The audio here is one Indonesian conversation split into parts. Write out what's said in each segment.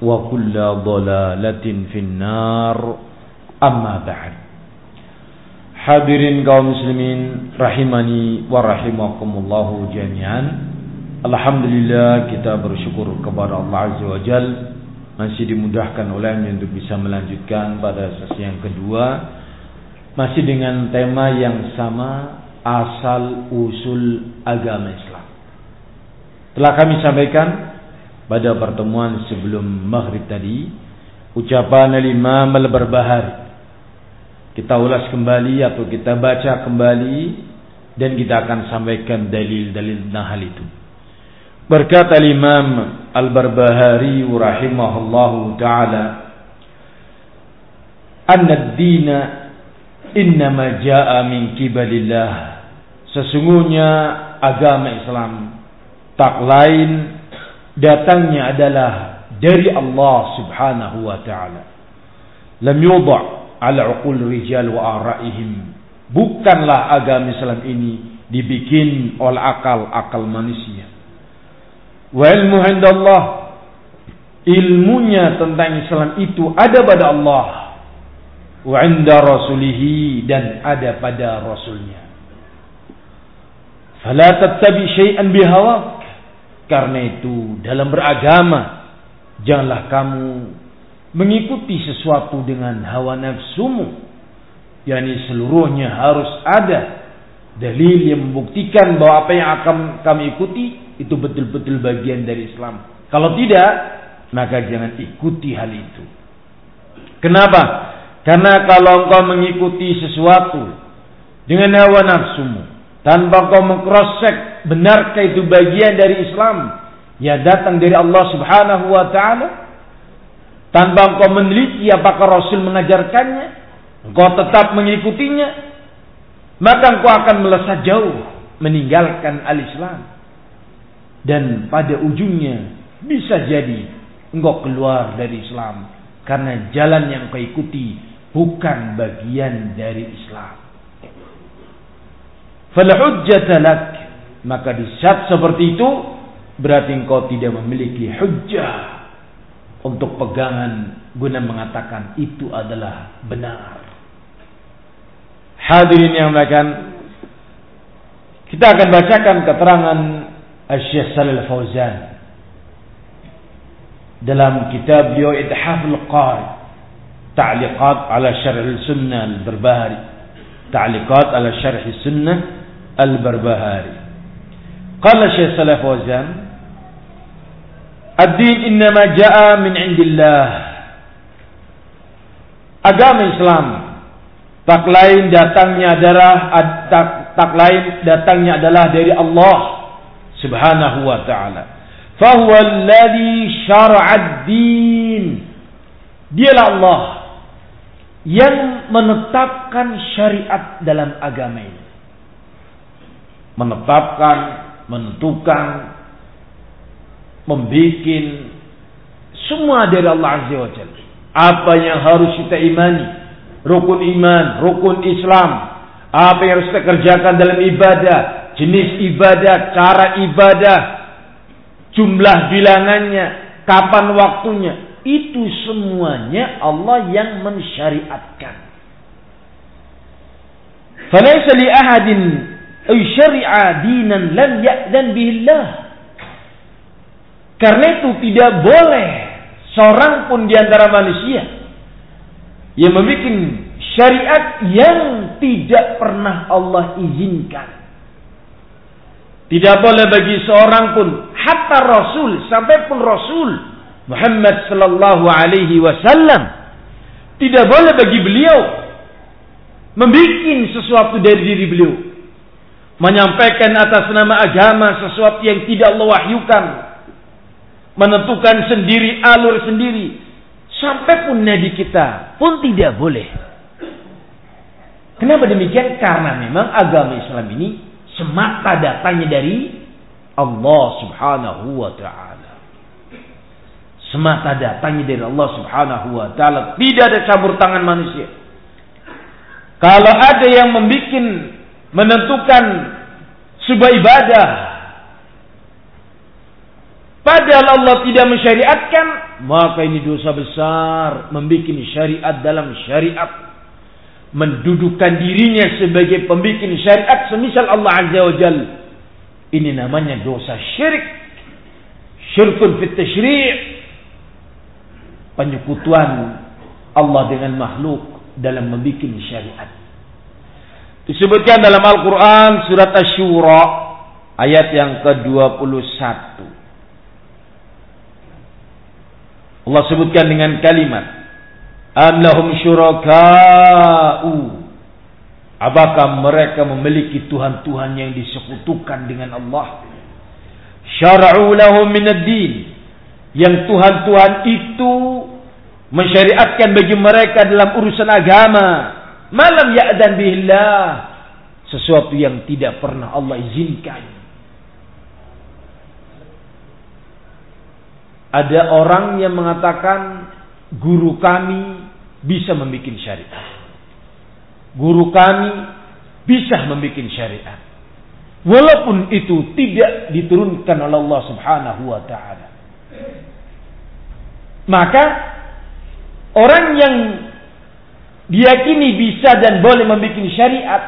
wa kulla dalalatin finnar. Amma ba'd. Hadirin kaum muslimin rahimani wa rahimakumullahu jami'an. Alhamdulillah kita bersyukur kepada Allah Azza wa Jal. Masih dimudahkan olehnya untuk bisa melanjutkan pada sesi yang kedua. Masih dengan tema yang sama Asal usul agama Islam. Telah kami sampaikan pada pertemuan sebelum maghrib tadi ucapan al-Imam al-Barbahari kita ulas kembali atau kita baca kembali dan kita akan sampaikan dalil-dalil hal itu. Berkata Imam Al-Barbahari rahimahullahu taala, "Anna ad-dina innama jaa min kibalillah." Sesungguhnya agama Islam tak lain datangnya adalah dari Allah Subhanahu wa taala. Lam yudha' ala uqul rijal wa araihim. Bukanlah agama Islam ini dibikin oleh akal-akal manusia. Wa ilmu indallah. Ilmunya tentang Islam itu ada pada Allah. Wa inda rasulihi dan ada pada rasulnya. Fala tattabi syai'an bihawak. Karena itu dalam beragama janganlah kamu mengikuti sesuatu dengan hawa nafsumu. Yakni seluruhnya harus ada dalil yang membuktikan bahwa apa yang akan kami ikuti itu betul-betul bagian dari Islam. Kalau tidak maka jangan ikuti hal itu. Kenapa? Karena kalau engkau mengikuti sesuatu dengan hawa nafsumu tanpa engkau mengcross-check benarkah itu bagian dari Islam ya datang dari Allah Subhanahu wa taala tanpa engkau meneliti apakah Rasul mengajarkannya, engkau tetap mengikutinya, maka engkau akan melesat jauh meninggalkan al-Islam. Dan pada ujungnya bisa jadi engkau keluar dari Islam karena jalan yang engkau ikuti bukan bagian dari Islam. Fal maka di saat seperti itu berarti engkau tidak memiliki hujjah untuk pegangan guna mengatakan itu adalah benar. Hadirin yang melakukan kita akan bacakan keterangan Syekh Salil Fauzan dalam kitab beliau Ithaful Qari Ta'liqat ala Syarh Sunnah Al-Barbahari Ta'liqat ala Syarh Sunnah Al-Barbahari Qala Syekh Salih Fauzan Ad-din innama ja'a min indillah. Agama Islam tak lain datangnya adalah tak, tak lain datangnya adalah dari Allah Subhanahu wa taala. Fahuwa alladhi syara'a din Dialah Allah yang menetapkan syariat dalam agama ini. Menetapkan, menentukan, membuat semua dari Allah Azza wa Jalla. Apa yang harus kita imani, rukun iman, rukun Islam, apa yang harus kita kerjakan dalam ibadah, jenis ibadah, cara ibadah, jumlah bilangannya, kapan waktunya, itu semuanya Allah yang mensyariatkan. فليس لأحد ay syari'a dinan lam ya'dan bihillah. Karena itu tidak boleh seorang pun di antara manusia yang membuat syariat yang tidak pernah Allah izinkan. Tidak boleh bagi seorang pun, hatta Rasul, sampai pun Rasul Muhammad Sallallahu Alaihi Wasallam, tidak boleh bagi beliau membuat sesuatu dari diri beliau Menyampaikan atas nama agama sesuatu yang tidak Allah wahyukan menentukan sendiri alur sendiri sampai pun nabi kita pun tidak boleh. Kenapa demikian? Karena memang agama Islam ini semata datangnya dari Allah Subhanahu wa taala. Semata datangnya dari Allah Subhanahu wa taala, tidak ada campur tangan manusia. Kalau ada yang membuat menentukan sebuah ibadah padahal Allah tidak mensyariatkan, maka ini dosa besar membuat syariat dalam syariat mendudukan dirinya sebagai pembikin syariat semisal Allah Azza wa Jal. Ini namanya dosa syirik. Syirkun fit tashri' penyekutuan Allah dengan makhluk dalam membuat syariat. Disebutkan dalam Al-Quran surat Ash-Shura ayat yang ke-21. Allah sebutkan dengan kalimat Am lahum syuraka'u Apakah mereka memiliki Tuhan-Tuhan yang disekutukan dengan Allah? Syara'u lahum minad din. Yang Tuhan-Tuhan itu mensyariatkan bagi mereka dalam urusan agama. Malam ya'dan billah. Sesuatu yang tidak pernah Allah izinkan. Ada orang yang mengatakan guru kami bisa membuat syariat. Guru kami bisa membuat syariat. Walaupun itu tidak diturunkan oleh Allah Subhanahu wa taala. Maka orang yang diyakini bisa dan boleh membuat syariat.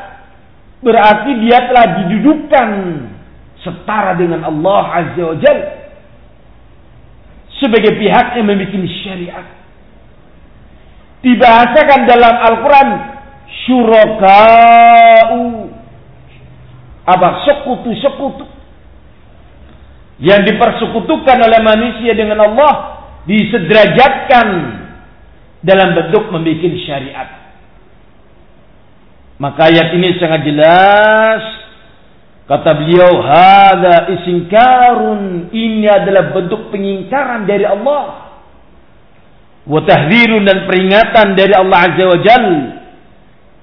Berarti dia telah didudukkan setara dengan Allah Azza wa Jalla sebagai pihak yang membuat syariat. Dibahasakan dalam Al-Quran syuraka'u. Apa? Sekutu-sekutu. Yang dipersekutukan oleh manusia dengan Allah disederajatkan dalam bentuk membuat syariat. Maka ayat ini sangat jelas. Kata beliau hada isingkarun ini adalah bentuk pengingkaran dari Allah. Watahdirun dan peringatan dari Allah Azza wa Jal.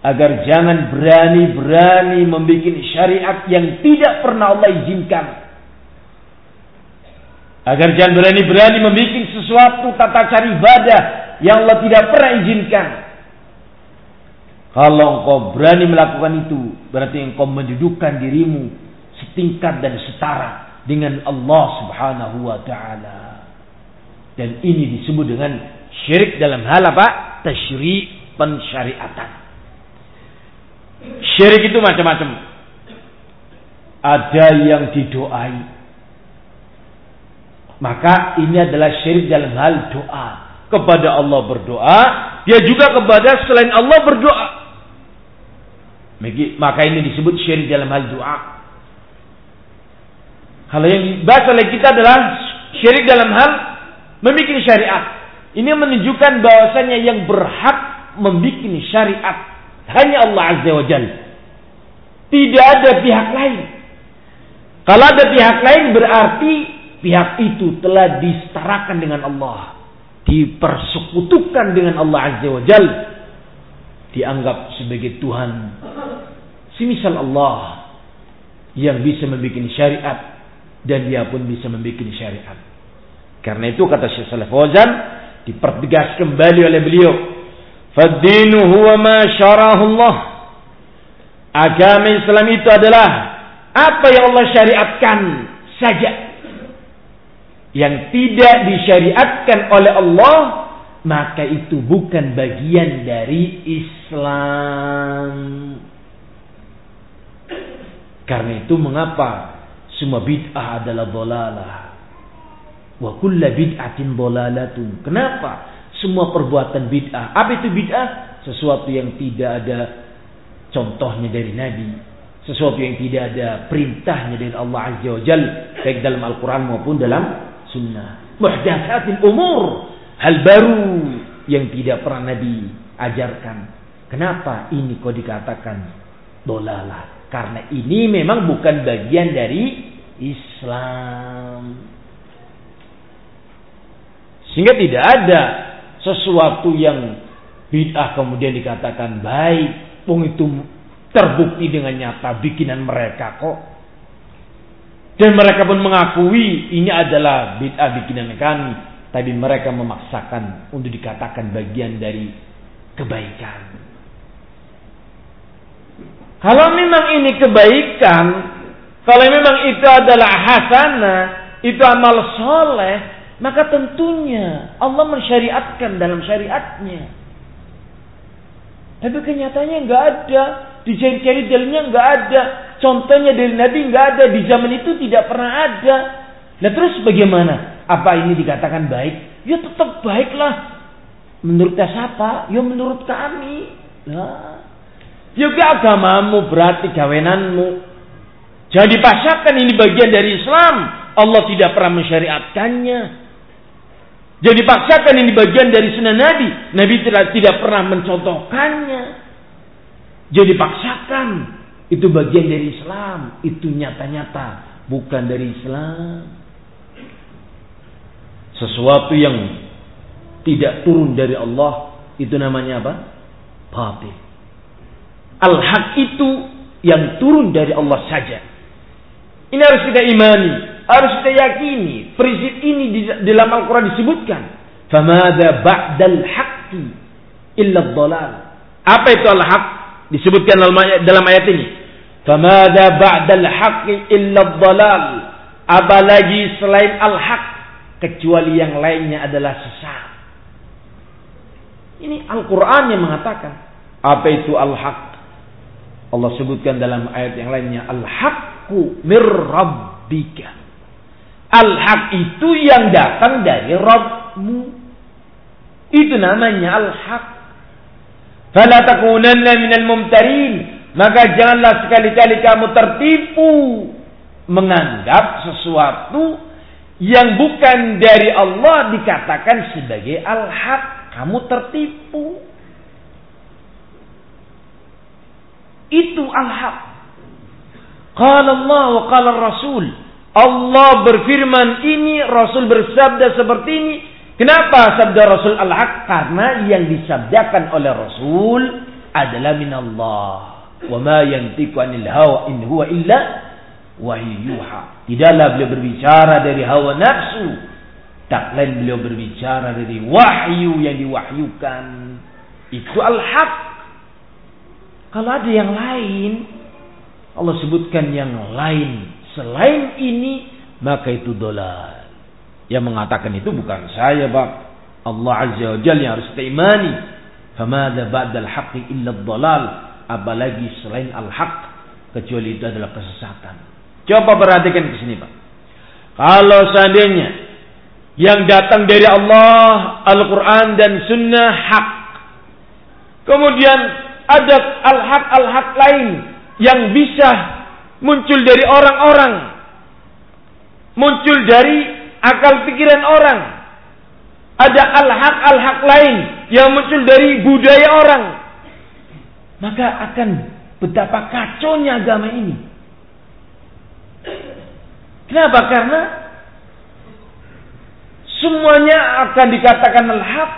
Agar jangan berani-berani membuat syariat yang tidak pernah Allah izinkan. Agar jangan berani-berani membuat sesuatu tata cari ibadah yang Allah tidak pernah izinkan. Kalau engkau berani melakukan itu, berarti engkau mendudukkan dirimu setingkat dan setara dengan Allah Subhanahu wa taala. Dan ini disebut dengan Syirik dalam hal apa? Tasyri pensyariatan. Syirik itu macam-macam. Ada yang didoai. Maka ini adalah syirik dalam hal doa. Kepada Allah berdoa. Dia juga kepada selain Allah berdoa. Maka ini disebut syirik dalam hal doa. Kalau yang dibahas oleh kita adalah syirik dalam hal membuat syariat. Ini menunjukkan bahwasanya yang berhak membuat syariat hanya Allah Azza wa Jalla. Tidak ada pihak lain. Kalau ada pihak lain berarti pihak itu telah disetarakan dengan Allah. Dipersekutukan dengan Allah Azza wa Jalla. Dianggap sebagai Tuhan. Semisal Allah yang bisa membuat syariat dan dia pun bisa membuat syariat. Karena itu kata Syekh Saleh Fauzan, dipertegas kembali oleh beliau fadinu huwa ma syarahullah agama Islam itu adalah apa yang Allah syariatkan saja yang tidak disyariatkan oleh Allah maka itu bukan bagian dari Islam karena itu mengapa semua bid'ah adalah dolalah Wa kulla bid'atin dolalatun. Kenapa? Semua perbuatan bid'ah. Apa itu bid'ah? Sesuatu yang tidak ada contohnya dari Nabi. Sesuatu yang tidak ada perintahnya dari Allah Azza wa Jal. Baik dalam Al-Quran maupun dalam sunnah. Umur. Hal baru yang tidak pernah Nabi ajarkan. Kenapa ini kau dikatakan dolalah? Karena ini memang bukan bagian dari Islam. Sehingga tidak ada sesuatu yang bid'ah kemudian dikatakan baik. Pung itu terbukti dengan nyata bikinan mereka kok. Dan mereka pun mengakui ini adalah bid'ah bikinan kami. Tapi mereka memaksakan untuk dikatakan bagian dari kebaikan. Kalau memang ini kebaikan, kalau memang itu adalah hasanah, itu amal soleh, maka tentunya Allah mensyariatkan dalam syariatnya. Tapi kenyataannya nggak ada, dicari-cari dalilnya nggak ada, contohnya dari Nabi nggak ada, di zaman itu tidak pernah ada. Nah terus bagaimana? Apa ini dikatakan baik? Ya tetap baiklah. Menurut siapa? Ya menurut kami. Nah, ya agamamu berarti gawenanmu. Jadi dipaksakan ini bagian dari Islam. Allah tidak pernah mensyariatkannya. Jadi paksakan ini bagian dari sunnah Nabi. Nabi tidak, tidak pernah mencontohkannya. Jadi paksakan. Itu bagian dari Islam. Itu nyata-nyata. Bukan dari Islam. Sesuatu yang tidak turun dari Allah. Itu namanya apa? Batil. Al-haq itu yang turun dari Allah saja. Ini harus kita imani, harus kita yakini. Prinsip ini di dalam Al-Quran disebutkan. Famada ba'dal haqqi illa dhalal. Apa itu al-haq? Disebutkan dalam ayat ini. Famada ba'dal haqqi illa dhalal. Apalagi selain al-haq kecuali yang lainnya adalah sesat. Ini Al-Quran yang mengatakan. Apa itu al-haq? Allah sebutkan dalam ayat yang lainnya al-haqqu mir rabbika. Al-haq itu yang datang dari Rabbmu. Itu namanya al-haq. Fala takunanna minal mumtarin. Maka janganlah sekali-kali kamu tertipu menganggap sesuatu yang bukan dari Allah dikatakan sebagai al-haq. Kamu tertipu. Itu al-haq. Qala Allah wa qala Rasul. Allah berfirman ini, Rasul bersabda seperti ini. Kenapa sabda Rasul al-haq? Karena yang disabdakan oleh Rasul adalah min Allah. Wa ma yantiqu anil hawa in huwa illa wahyuha. Tidaklah beliau berbicara dari hawa nafsu. Tak lain beliau berbicara dari wahyu yang diwahyukan. Itu al-haq. Kalau ada yang lain, Allah sebutkan yang lain selain ini, maka itu dolal. Yang mengatakan itu bukan saya, Pak. Allah Azza wa Jalla yang harus kita imani. Famada ba'dal haqqi illa dolal. Apalagi selain al-haq. Kecuali itu adalah kesesatan. Coba perhatikan ke sini, Pak. Kalau seandainya yang datang dari Allah, Al-Quran dan Sunnah hak. Kemudian ada al-haq al-haq lain yang bisa muncul dari orang-orang, muncul dari akal pikiran orang. Ada al-haq al-haq lain yang muncul dari budaya orang. Maka akan betapa kacaunya agama ini. Kenapa? Karena semuanya akan dikatakan al-haq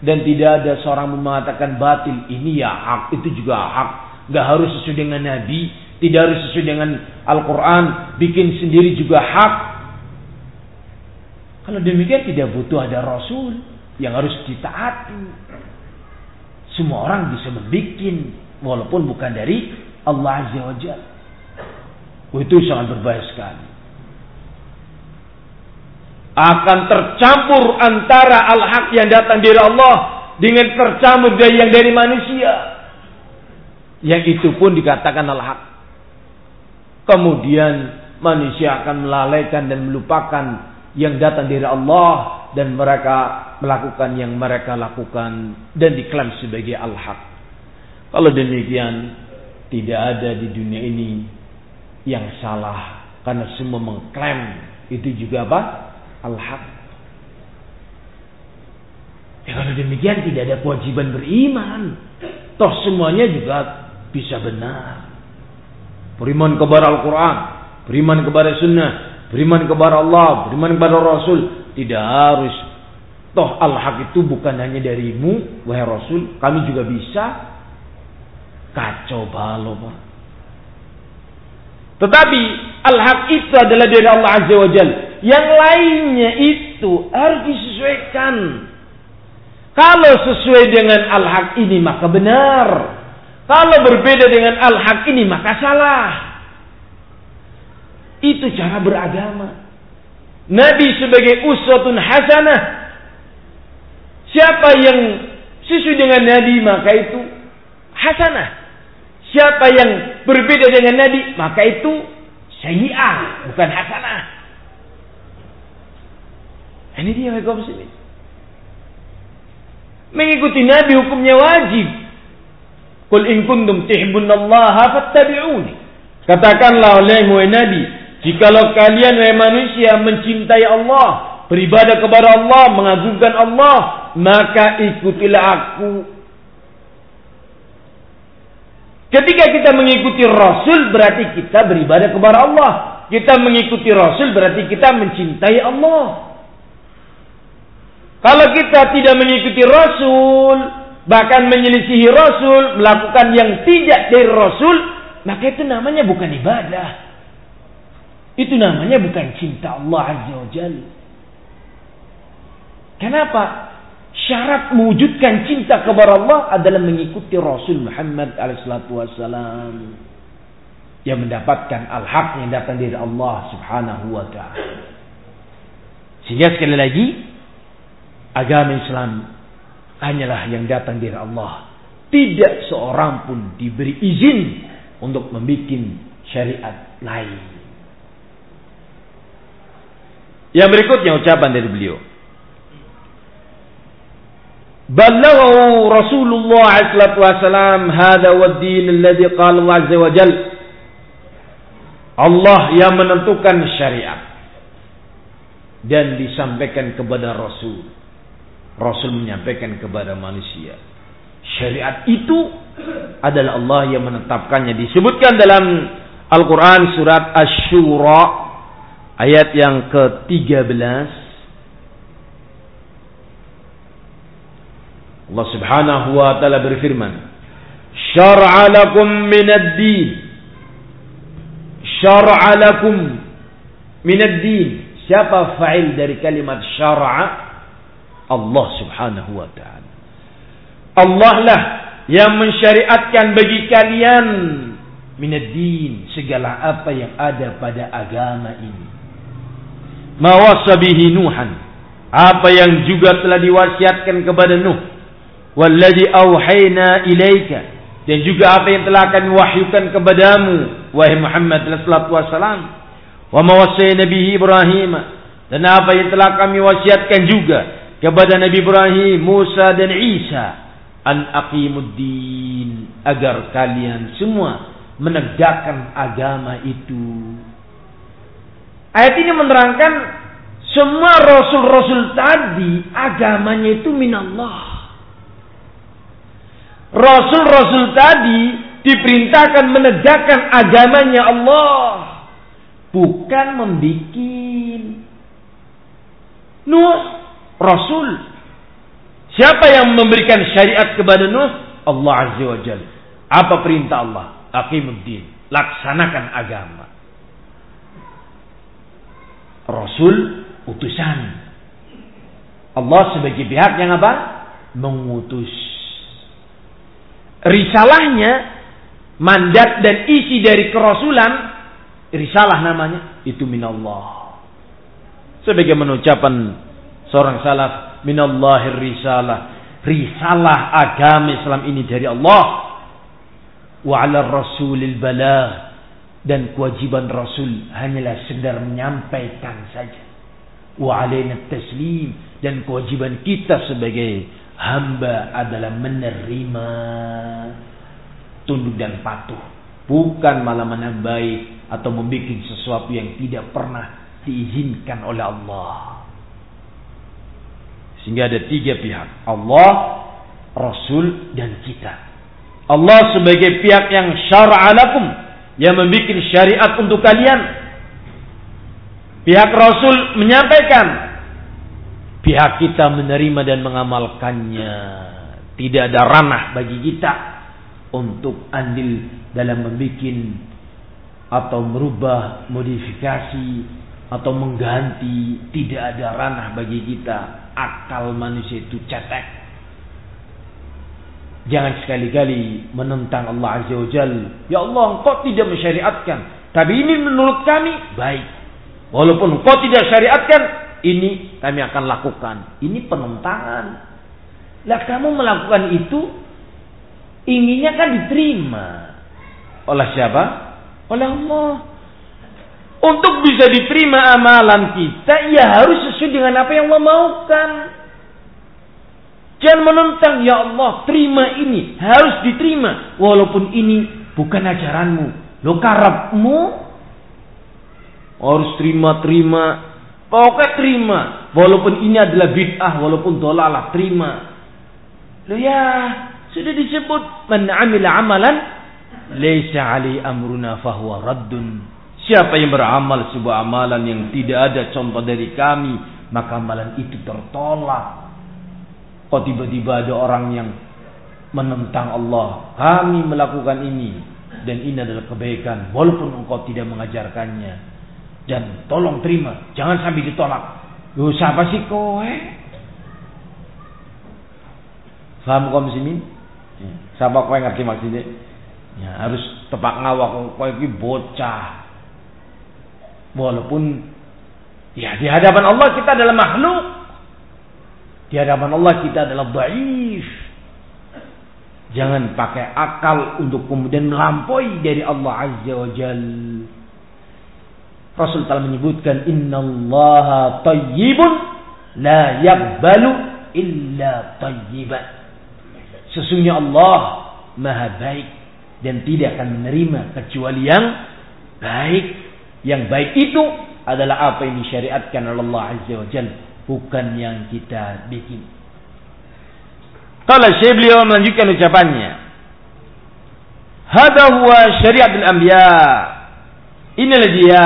dan tidak ada seorang mengatakan batil ini ya hak itu juga hak nggak harus sesuai dengan Nabi tidak harus sesuai dengan Al-Quran bikin sendiri juga hak kalau demikian tidak butuh ada Rasul yang harus ditaati semua orang bisa membuat walaupun bukan dari Allah Azza wa Jalla oh, itu sangat berbahaya sekali akan tercampur antara al-haq yang datang dari Allah dengan tercampur dari yang dari manusia. Yang itu pun dikatakan al-haq. Kemudian manusia akan melalaikan dan melupakan yang datang dari Allah dan mereka melakukan yang mereka lakukan dan diklaim sebagai al-haq. Kalau demikian tidak ada di dunia ini yang salah karena semua mengklaim itu juga apa? al-haq. Ya kalau demikian tidak ada kewajiban beriman. Toh semuanya juga bisa benar. Beriman kepada Al-Quran. Beriman kepada Sunnah. Beriman kepada Allah. Beriman kepada Rasul. Tidak harus Toh al-haq itu bukan hanya darimu, wahai Rasul, kami juga bisa. Kacau balau, Pak. Tetapi al-haq itu adalah dari Allah Azza wa Jal. Yang lainnya itu harus disesuaikan. Kalau sesuai dengan al-haq ini maka benar. Kalau berbeda dengan al-haq ini maka salah. Itu cara beragama. Nabi sebagai uswatun hasanah. Siapa yang sesuai dengan Nabi maka itu hasanah. Siapa yang berbeda dengan Nabi maka itu sayyi'ah bukan hasanah. Ini dia kaum muslimin. Mengikuti Nabi hukumnya wajib. Qul in kuntum tuhibbunallaha fattabi'uni. Katakanlah oleh Nabi, Jikalau kalian wahai manusia mencintai Allah, beribadah kepada Allah, mengagungkan Allah, maka ikutilah aku. Ketika kita mengikuti Rasul berarti kita beribadah kepada Allah. Kita mengikuti Rasul berarti kita mencintai Allah. Kalau kita tidak mengikuti Rasul, bahkan menyelisihi Rasul, melakukan yang tidak dari Rasul, maka itu namanya bukan ibadah. Itu namanya bukan cinta Allah Azza wa Jal. Kenapa? Syarat mewujudkan cinta kepada Allah adalah mengikuti Rasul Muhammad Wasallam yang mendapatkan al-haq yang datang dari Allah Subhanahu wa taala. Sehingga sekali lagi agama Islam hanyalah yang datang dari Allah. Tidak seorang pun diberi izin untuk membuat syariat lain. Yang berikutnya ucapan dari beliau. Balaghahu Rasulullah sallallahu alaihi wasallam hada wa din alladhi qala Allah azza wa jal. Allah yang menentukan syariat dan disampaikan kepada Rasul. Rasul menyampaikan kepada manusia. Syariat itu adalah Allah yang menetapkannya. Disebutkan dalam Al-Quran surat Ash-Shura Ayat yang ke-13 Allah Subhanahu wa taala berfirman Syar'a lakum minad din Syar'a lakum minad din Siapa fa'il dari kalimat syar'a? Allah Subhanahu wa taala. Allah lah yang mensyariatkan bagi kalian minad din segala apa yang ada pada agama ini mawassa bihi Nuhan. Apa yang juga telah diwasiatkan kepada Nuh. Walladzi auhayna ilaika. Dan juga apa yang telah kami wahyukan kepadamu wahai Muhammad sallallahu wasallam. Wa mawassayna bihi Ibrahim. Dan apa yang telah kami wasiatkan juga kepada Nabi Ibrahim, Musa dan Isa. An aqimuddin. Agar kalian semua menegakkan agama itu Ayat ini menerangkan semua rasul-rasul tadi agamanya itu minallah. Rasul-rasul tadi diperintahkan menegakkan agamanya Allah. Bukan membikin. Nuh, Rasul. Siapa yang memberikan syariat kepada Nuh? Allah Azza wa Jal. Apa perintah Allah? Aqimuddin. Laksanakan agama. Rasul utusan. Allah sebagai pihak yang apa? Mengutus. Risalahnya, mandat dan isi dari kerasulan, risalah namanya, itu minallah. Sebagai menucapan seorang salaf, minallahir risalah. Risalah agama Islam ini dari Allah. Wa ala rasulil balah dan kewajiban Rasul hanyalah sekedar menyampaikan saja. Wa alaina taslim dan kewajiban kita sebagai hamba adalah menerima tunduk dan patuh, bukan malah menambahi atau membuat sesuatu yang tidak pernah diizinkan oleh Allah. Sehingga ada tiga pihak, Allah, Rasul dan kita. Allah sebagai pihak yang syara'alakum yang membuat syariat untuk kalian. Pihak Rasul menyampaikan pihak kita menerima dan mengamalkannya. Tidak ada ranah bagi kita untuk andil dalam membuat atau merubah modifikasi atau mengganti. Tidak ada ranah bagi kita. Akal manusia itu cetek. Jangan sekali-kali menentang Allah Azza wa Jal. Ya Allah, engkau tidak mensyariatkan. Tapi ini menurut kami baik. Walaupun engkau tidak syariatkan, ini kami akan lakukan. Ini penentangan. Lah kamu melakukan itu, inginnya kan diterima. Oleh siapa? Oleh Allah. Untuk bisa diterima amalan kita, ya harus sesuai dengan apa yang Allah maukan. Jangan menentang, ya Allah, terima ini. Harus diterima. Walaupun ini bukan ajaranmu. Lo karabmu. Harus terima-terima Pokoknya terima. Walaupun ini adalah bid'ah, walaupun dolalah, terima. Loh ya, sudah disebut man amalan laisa ali amruna fahuwa raddun. Siapa yang beramal sebuah amalan yang tidak ada contoh dari kami, maka amalan itu tertolak. Kok tiba-tiba ada orang yang menentang Allah, kami melakukan ini dan ini adalah kebaikan walaupun engkau tidak mengajarkannya. Dan tolong terima, jangan sampai ditolak. Lu siapa sih kowe? Faham kaum muslimin? Ya. Siapa kowe ngerti maksudnya? Ya, harus tepak ngawak kowe iki bocah. Walaupun ya di hadapan Allah kita adalah makhluk. Di hadapan Allah kita adalah dhaif. Jangan pakai akal untuk kemudian melampaui dari Allah Azza wa Jalla. Rasul telah menyebutkan innallaha tayyibun la yaqbalu illa tayyiban. Sesungguhnya Allah maha baik dan tidak akan menerima kecuali yang baik. Yang baik itu adalah apa yang disyariatkan oleh Allah Azza wa Jalla, bukan yang kita bikin. Kalau Syekh beliau melanjutkan ucapannya. Hada huwa syariatul anbiya. Inilah dia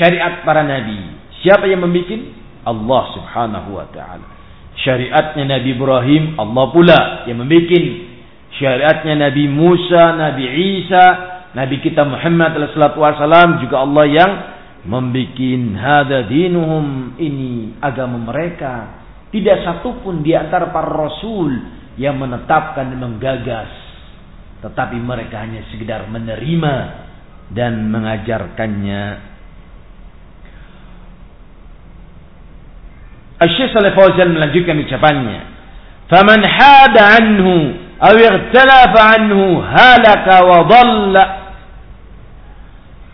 syariat para nabi. Siapa yang membuat? Allah Subhanahu wa taala. Syariatnya Nabi Ibrahim Allah pula yang membuat. Syariatnya Nabi Musa, Nabi Isa, Nabi kita Muhammad sallallahu alaihi wasallam juga Allah yang membuat hada dinuhum ini agama mereka. Tidak satupun di antara para rasul yang menetapkan dan menggagas. Tetapi mereka hanya sekedar menerima dan mengajarkannya Syekh Saleh Fauzan melanjutkan ucapannya. Faman hada anhu aw ightalafa anhu halaka wa dhalla.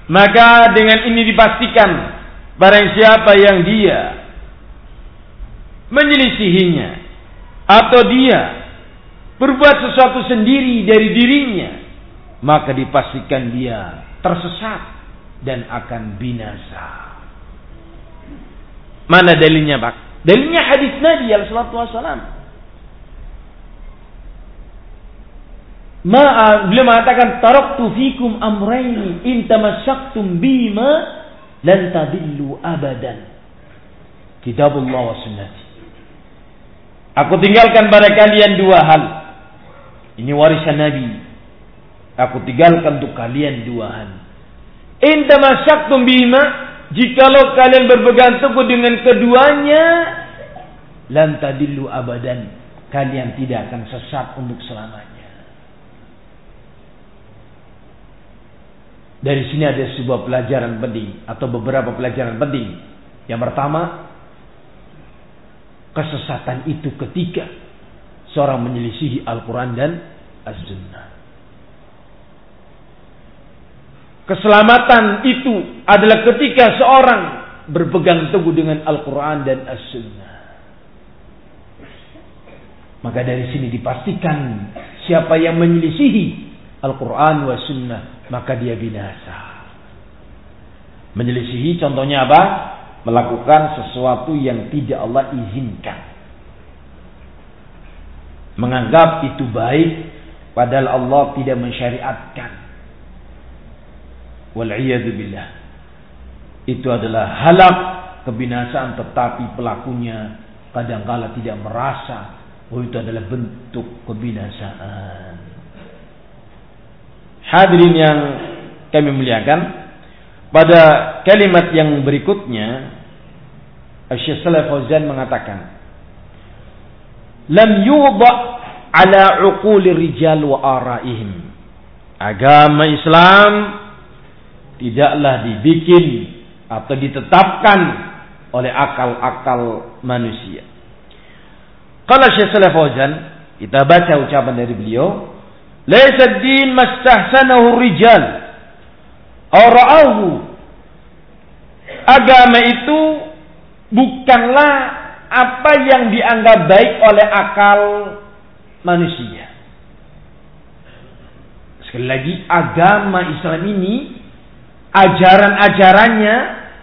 Maka dengan ini dipastikan barang siapa yang dia menyelisihinya atau dia berbuat sesuatu sendiri dari dirinya maka dipastikan dia tersesat dan akan binasa. Mana dalilnya, Pak? Dalilnya hadis Nabi alaihi wasallam. Ma beliau mengatakan taraktu fikum amraini in tamassaktum bima lan tadillu abadan. Kitabullah wa sunnati. Aku tinggalkan pada kalian dua hal. Ini warisan Nabi. Aku tinggalkan untuk kalian dua hal. In tamassaktum bima Jikalau kalian berpegang teguh dengan keduanya, lantadillu abadan. Kalian tidak akan sesat untuk selamanya. Dari sini ada sebuah pelajaran penting atau beberapa pelajaran penting. Yang pertama, kesesatan itu ketika seorang menyelisihi Al-Quran dan As-Sunnah. Keselamatan itu adalah ketika seorang berpegang teguh dengan Al-Quran dan As-Sunnah. Maka dari sini dipastikan siapa yang menyelisihi Al-Quran wa Sunnah maka dia binasa. Menyelisihi contohnya apa? Melakukan sesuatu yang tidak Allah izinkan. Menganggap itu baik padahal Allah tidak mensyariatkan. Wal'iyadu Itu adalah halak kebinasaan tetapi pelakunya kadangkala tidak merasa bahwa itu adalah bentuk kebinasaan. Hadirin yang kami muliakan, pada kalimat yang berikutnya Syekh Saleh Fauzan mengatakan, "Lam yudha ala uquli rijal wa araihim." Agama Islam tidaklah dibikin atau ditetapkan oleh akal-akal manusia. Kalau Syekh Saleh Fauzan, kita baca ucapan dari beliau, "Laisa din mastahsanahu rijal aw Agama itu bukanlah apa yang dianggap baik oleh akal manusia. Sekali lagi, agama Islam ini, ajaran-ajarannya,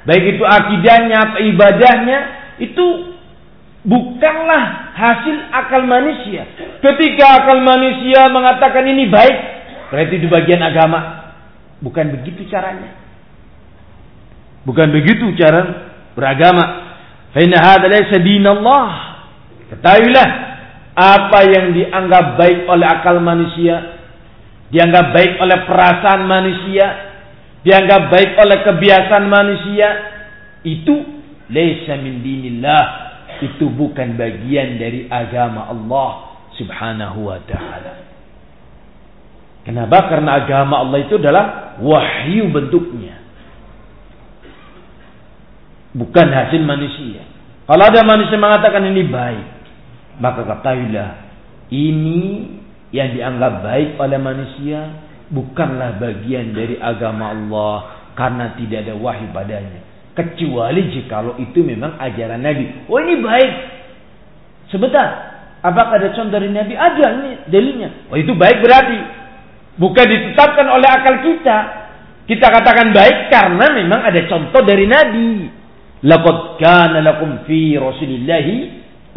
baik itu akidahnya atau ibadahnya, itu bukanlah hasil akal manusia. Ketika akal manusia mengatakan ini baik, berarti itu bagian agama. Bukan begitu caranya. Bukan begitu cara beragama. Fa inna hadza laysa dinallah. Ketahuilah apa yang dianggap baik oleh akal manusia, dianggap baik oleh perasaan manusia, dianggap baik oleh kebiasaan manusia, itu laysa min dinillah itu bukan bagian dari agama Allah Subhanahu wa taala. Kenapa? Karena agama Allah itu adalah wahyu bentuknya. Bukan hasil manusia. Kalau ada manusia mengatakan ini baik, maka ketahuilah ini yang dianggap baik oleh manusia bukanlah bagian dari agama Allah karena tidak ada wahyu padanya. Kecuali jikalau itu memang ajaran Nabi. Oh ini baik. Sebentar. Apakah ada contoh dari Nabi? Ada ini dalilnya. Oh itu baik berarti. Bukan ditetapkan oleh akal kita. Kita katakan baik karena memang ada contoh dari Nabi. Laqad kana lakum fi Rasulillahi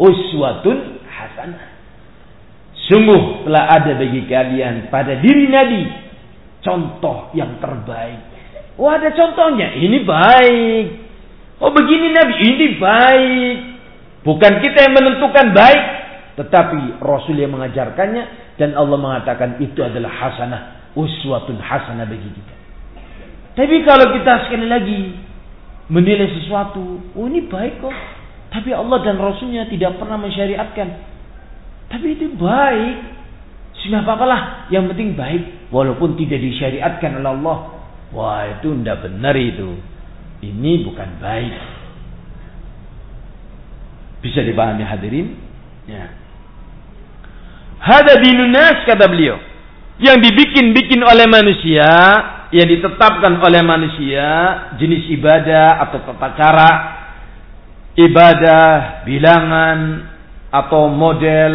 uswatun hasanah. Sungguh telah ada bagi kalian pada diri Nabi contoh yang terbaik. Oh ada contohnya, ini baik. Oh begini Nabi, ini baik. Bukan kita yang menentukan baik, tetapi Rasul yang mengajarkannya dan Allah mengatakan itu adalah hasanah, uswatun hasanah bagi kita. Tapi kalau kita sekali lagi menilai sesuatu, oh ini baik kok. Tapi Allah dan Rasulnya tidak pernah mensyariatkan. Tapi itu baik. Sudah apa-apalah. Yang penting baik. Walaupun tidak disyariatkan oleh Allah. Wah itu tidak benar itu. Ini bukan baik. Bisa dipahami hadirin? Ya. Hada dinunas kata beliau. Yang dibikin-bikin oleh manusia. Yang ditetapkan oleh manusia. Jenis ibadah atau tata cara. Ibadah, bilangan, atau model.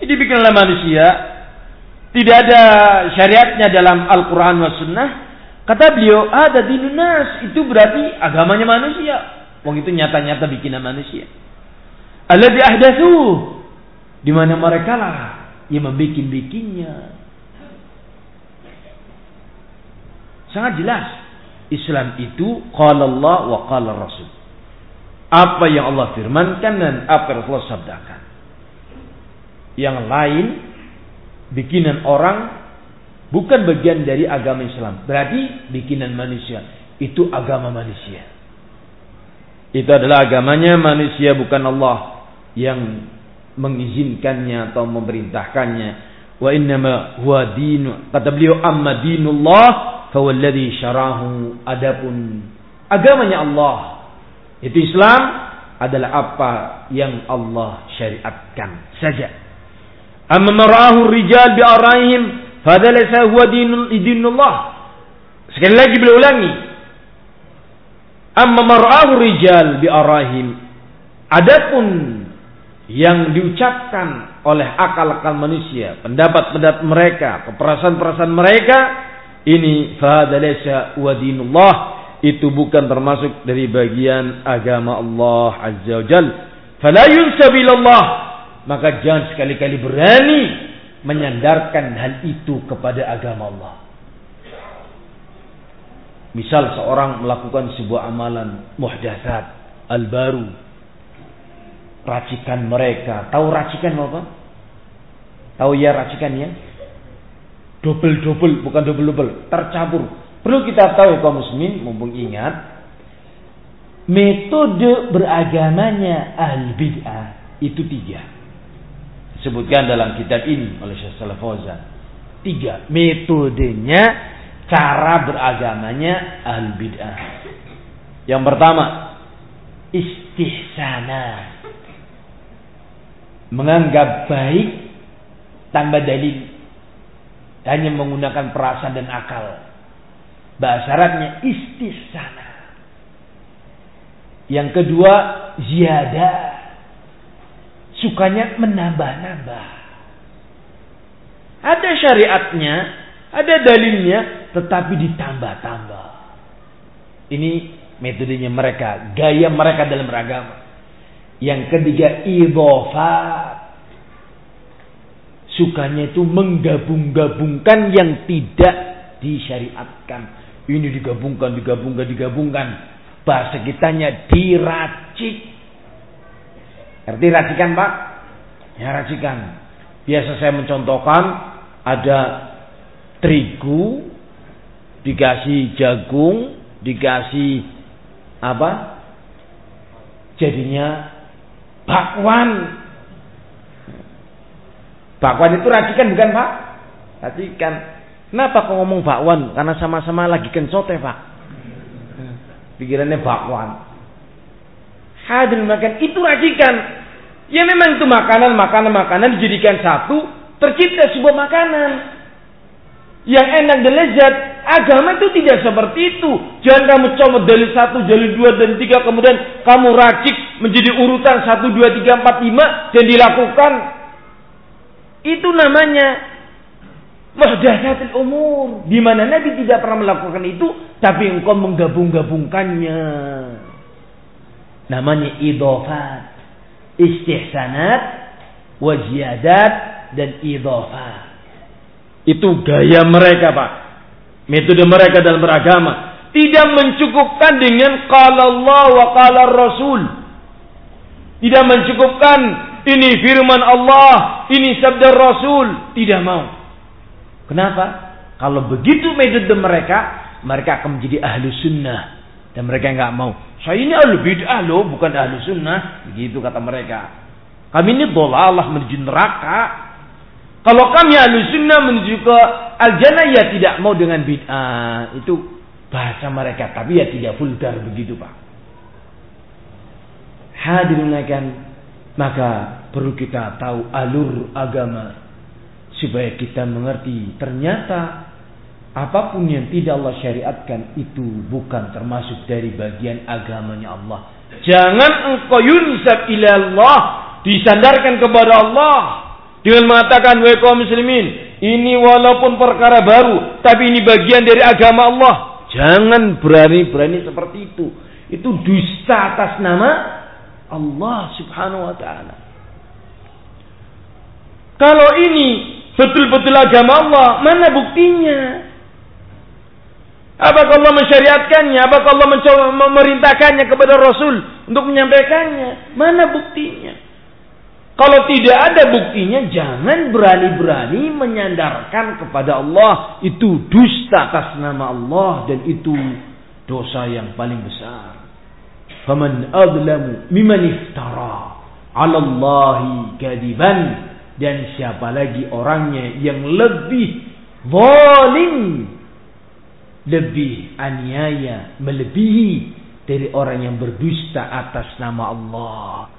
Ini dibikin oleh manusia. Tidak ada syariatnya dalam Al-Quran wa Sunnah Kata beliau, ada di nas itu berarti agamanya manusia. Wong itu nyata-nyata bikinan manusia. Allah di ahdatsu di mana mereka lah yang membikin-bikinnya. Sangat jelas. Islam itu qala Allah wa qala Rasul. Apa yang Allah firmankan dan apa yang Allah sabdakan. Yang lain bikinan orang Bukan bagian dari agama Islam. Berarti bikinan manusia. Itu agama manusia. Itu adalah agamanya manusia bukan Allah yang mengizinkannya atau memerintahkannya. Wa innama huwa dinu. Kata beliau amma dinullah fawalladhi syarahu adapun agamanya Allah. Itu Islam adalah apa yang Allah syariatkan saja. Amma marahu rijal bi araihim Fadhalasa huwa dinullah. Sekali lagi beliau ulangi. Amma mar'ahu rijal bi arahim. Adapun yang diucapkan oleh akal-akal manusia, pendapat-pendapat mereka, perasaan-perasaan mereka, ini fadhalasa huwa dinullah. Itu bukan termasuk dari bagian agama Allah Azza wa Jal. Fala yunsabilallah. Maka jangan sekali-kali berani menyandarkan hal itu kepada agama Allah. Misal seorang melakukan sebuah amalan muhdatsat al-baru. Racikan mereka. Tahu racikan apa? Tahu ya racikan ya? Double-double, bukan double-double, tercampur. Perlu kita tahu kaum muslimin, mumpung ingat, metode beragamanya ahli bid'ah itu tiga. Disebutkan dalam kitab ini oleh Syekh Salaf Fauzan. Tiga. Metodenya, cara beragamanya ahli bid'ah. Yang pertama, istihsana. Menganggap baik tanpa dalil. Hanya menggunakan perasaan dan akal. Bahasa Arabnya istihsana. Yang kedua, ziyadah. Sukanya menambah-nambah. Ada syariatnya, ada dalilnya, tetapi ditambah-tambah. Ini metodenya mereka, gaya mereka dalam beragama. Yang ketiga idhofat. Sukanya itu menggabung-gabungkan yang tidak disyariatkan. Ini digabungkan, digabungkan, digabungkan. Bahasa kitanya diracik. Arti racikan pak? Ya racikan. Biasa saya mencontohkan ada terigu, dikasih jagung, dikasih apa? Jadinya bakwan. Bakwan itu racikan bukan pak? Racikan. Kenapa kau ngomong bakwan? Karena sama-sama lagi kencote pak. Pikirannya bakwan. Hadir makan itu racikan. Ya memang itu makanan, makanan, makanan dijadikan satu, tercipta sebuah makanan yang enak dan lezat. Agama itu tidak seperti itu. Jangan kamu coba dari satu, dari dua, dan tiga. Kemudian kamu racik menjadi urutan satu, dua, tiga, empat, lima. Dan dilakukan. Itu namanya muhdatsatul umur. Di mana Nabi tidak pernah melakukan itu. Tapi engkau menggabung-gabungkannya. Namanya idofat. Istihsanat. Wajiadat. Dan idofat. Itu gaya mereka, Pak. Metode mereka dalam beragama. Tidak mencukupkan dengan qala Allah wa Rasul. Tidak mencukupkan ini firman Allah, ini sabda Rasul. Tidak mau. Kenapa? Kalau begitu metode mereka, mereka akan menjadi ahlu sunnah. Dan mereka nggak mau. Saya ini ahlu bid'ah loh, bukan ahlu sunnah. Begitu kata mereka. Kami ini dolalah menuju neraka. Kalau kami ahlu sunnah menuju ke al-jannah ya tidak mau dengan bid'ah. Itu bahasa mereka. Tapi ya tidak vulgar begitu Pak. Hadirin akan maka perlu kita tahu alur agama supaya kita mengerti ternyata apa pun yang tidak Allah syariatkan itu bukan termasuk dari bagian agamanya Allah. Jangan engkau yunsab ila Allah disandarkan kepada Allah dengan mengatakan wahai kaum muslimin, ini walaupun perkara baru, tapi ini bagian dari agama Allah. Jangan berani-berani seperti itu. Itu dusta atas nama Allah Subhanahu wa taala. Kalau ini betul-betul agama Allah, mana buktinya? Apakah Allah mensyariatkannya? Apakah Allah memerintahkannya kepada Rasul untuk menyampaikannya? Mana buktinya? Kalau tidak ada buktinya, jangan berani-berani menyandarkan kepada Allah. Itu dusta atas nama Allah dan itu dosa yang paling besar. Faman adlamu mimman iftara 'ala Allahi kadiban dan siapa lagi orangnya yang lebih zalim lebih aniaya melebihi dari orang yang berdusta atas nama Allah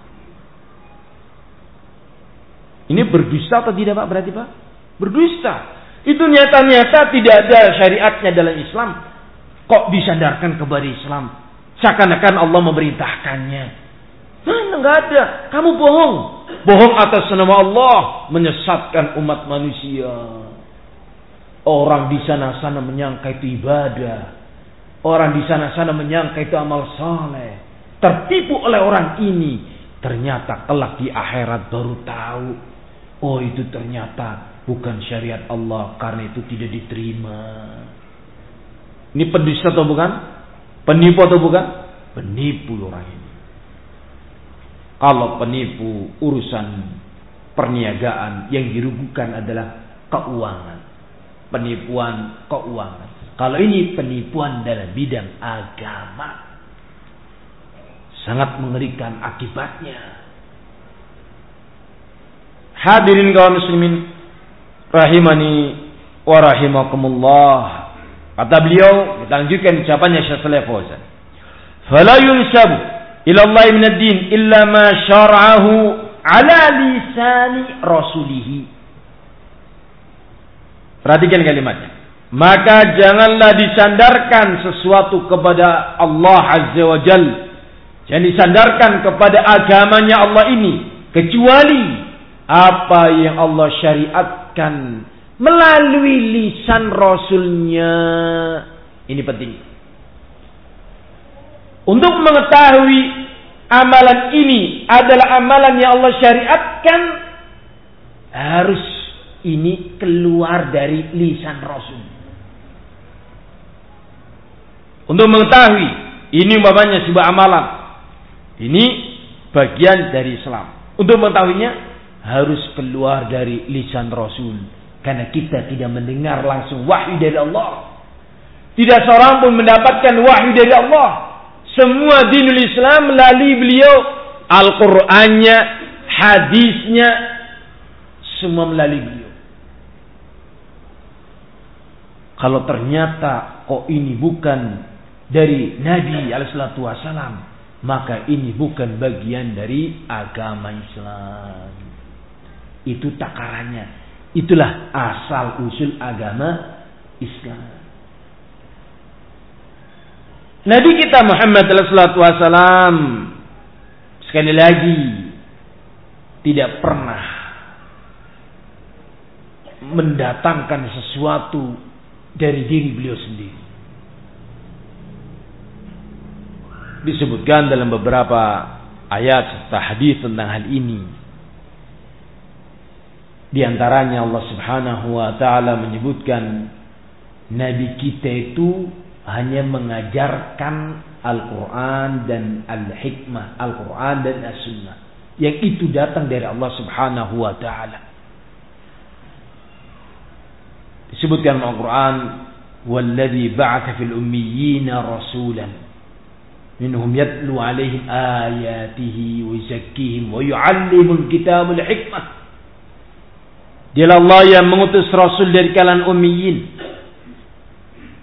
ini berdusta atau tidak Pak berarti Pak? Berdusta. Itu nyata-nyata tidak ada syariatnya dalam Islam. Kok disandarkan kepada Islam? Seakan-akan Allah memerintahkannya. Mana nggak ada. Kamu bohong. Bohong atas nama Allah. Menyesatkan umat manusia. Orang di sana-sana menyangka itu ibadah. Orang di sana-sana menyangka itu amal saleh. Tertipu oleh orang ini. Ternyata kelak di akhirat baru tahu Oh itu ternyata bukan syariat Allah karena itu tidak diterima. Ini pendusta atau bukan? Penipu atau bukan? Penipu orang ini. Kalau penipu urusan perniagaan yang dirugikan adalah keuangan. Penipuan keuangan. Kalau ini penipuan dalam bidang agama. Sangat mengerikan akibatnya. Hadirin kaum muslimin rahimani wa rahimakumullah. Kata beliau, kita lanjutkan ucapannya Syekh Saleh Fauzan. Fala yunsabu ila Allah min ad-din illa ma syar'ahu ala lisani rasulih. Perhatikan kalimatnya. Maka janganlah disandarkan sesuatu kepada Allah Azza wa Jal. Jangan disandarkan kepada agamanya Allah ini. Kecuali apa yang Allah syariatkan melalui lisan Rasulnya. Ini penting. Untuk mengetahui amalan ini adalah amalan yang Allah syariatkan harus ini keluar dari lisan Rasul. Untuk mengetahui ini umpamanya sebuah amalan. Ini bagian dari Islam. Untuk mengetahuinya harus keluar dari lisan Rasul. Karena kita tidak mendengar langsung wahyu dari Allah. Tidak seorang pun mendapatkan wahyu dari Allah. Semua dinul Islam melalui beliau. Al-Qur'annya, hadisnya, semua melalui beliau. Kalau ternyata kok ini bukan dari Nabi alaihissalatu wassalam, maka ini bukan bagian dari agama Islam. Itu takarannya. Itulah asal usul agama Islam. Nabi kita Muhammad wassalam sekali lagi tidak pernah mendatangkan sesuatu dari diri beliau sendiri. disebutkan dalam beberapa ayat serta hadis tentang hal ini. Di antaranya Allah Subhanahu wa taala menyebutkan nabi kita itu hanya mengajarkan Al-Qur'an dan Al-Hikmah, Al-Qur'an dan As-Sunnah. Yang itu datang dari Allah Subhanahu wa taala. Disebutkan Al-Qur'an, "Wallazi ba'atha fil ummiyina rasulan" منهم يتلو عليهم آياته ويزكيهم ويعلم الكتاب الحكمة Dialah Allah yang mengutus Rasul dari kalangan ummiyin.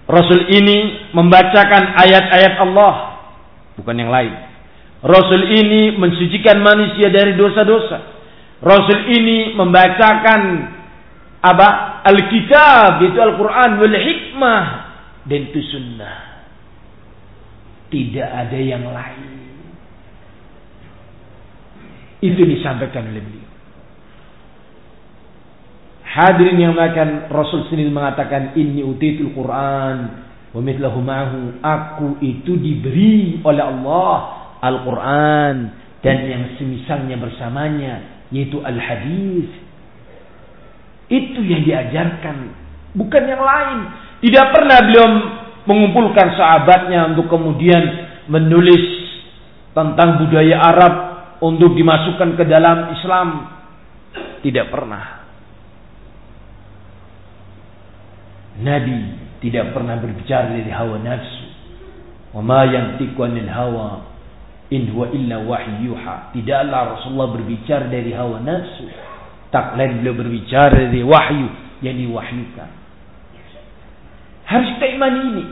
Rasul ini membacakan ayat-ayat Allah. Bukan yang lain. Rasul ini mensucikan manusia dari dosa-dosa. Rasul ini membacakan apa? Alkitab, itu Al-Quran, wal hikmah. Dan itu sunnah. Tidak ada yang lain. Itu disampaikan oleh beliau. Hadirin yang makan Rasul sendiri mengatakan ini utitul Quran wa mithlahu aku itu diberi oleh Allah Al-Quran dan yang semisalnya bersamanya yaitu al-hadis itu yang diajarkan bukan yang lain tidak pernah beliau mengumpulkan sahabatnya untuk kemudian menulis tentang budaya Arab untuk dimasukkan ke dalam Islam. Tidak pernah. Nabi tidak pernah berbicara dari hawa nafsu. Wa ma yantiqu anil hawa in huwa illa wahyuha. Tidaklah Rasulullah berbicara dari hawa nafsu. Tak lain beliau berbicara dari wahyu yang diwahyukan. Harus kita imani ini.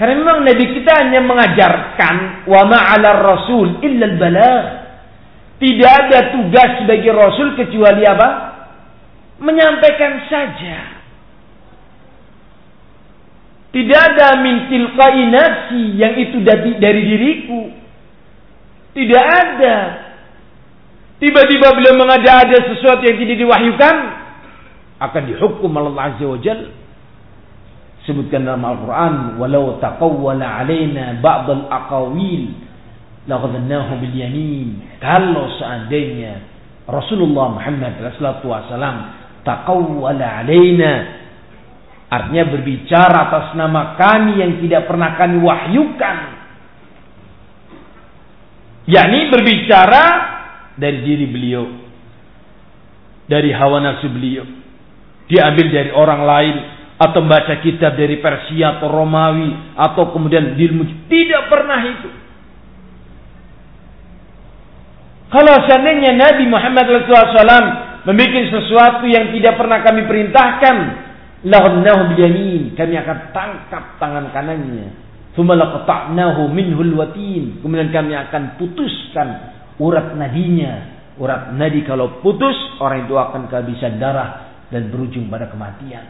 Karena memang Nabi kita hanya mengajarkan wa ma'ala rasul illa al Tidak ada tugas sebagai rasul kecuali apa? Menyampaikan saja. Tidak ada min tilqai yang itu dari, dari diriku. Tidak ada. Tiba-tiba beliau mengada ada sesuatu yang tidak diwahyukan akan dihukum Allah Azza wa Jalla sebutkan dalam Al-Quran walau taqawwala alaina ba'dal aqawil laghadnahu bil yamin kalau seandainya Rasulullah Muhammad wasallam taqawwala alaina artinya berbicara atas nama kami yang tidak pernah kami wahyukan. Yakni berbicara dari diri beliau dari hawa nafsu beliau diambil dari orang lain atau membaca kitab dari Persia atau Romawi atau kemudian ilmu tidak pernah itu. Kalau seandainya Nabi Muhammad SAW membuat sesuatu yang tidak pernah kami perintahkan lahunnahu biyamin. Kami akan tangkap tangan kanannya. Thumma kemudian kami akan putuskan urat nadinya. Urat nadi kalau putus orang itu akan kehabisan darah dan berujung pada kematian.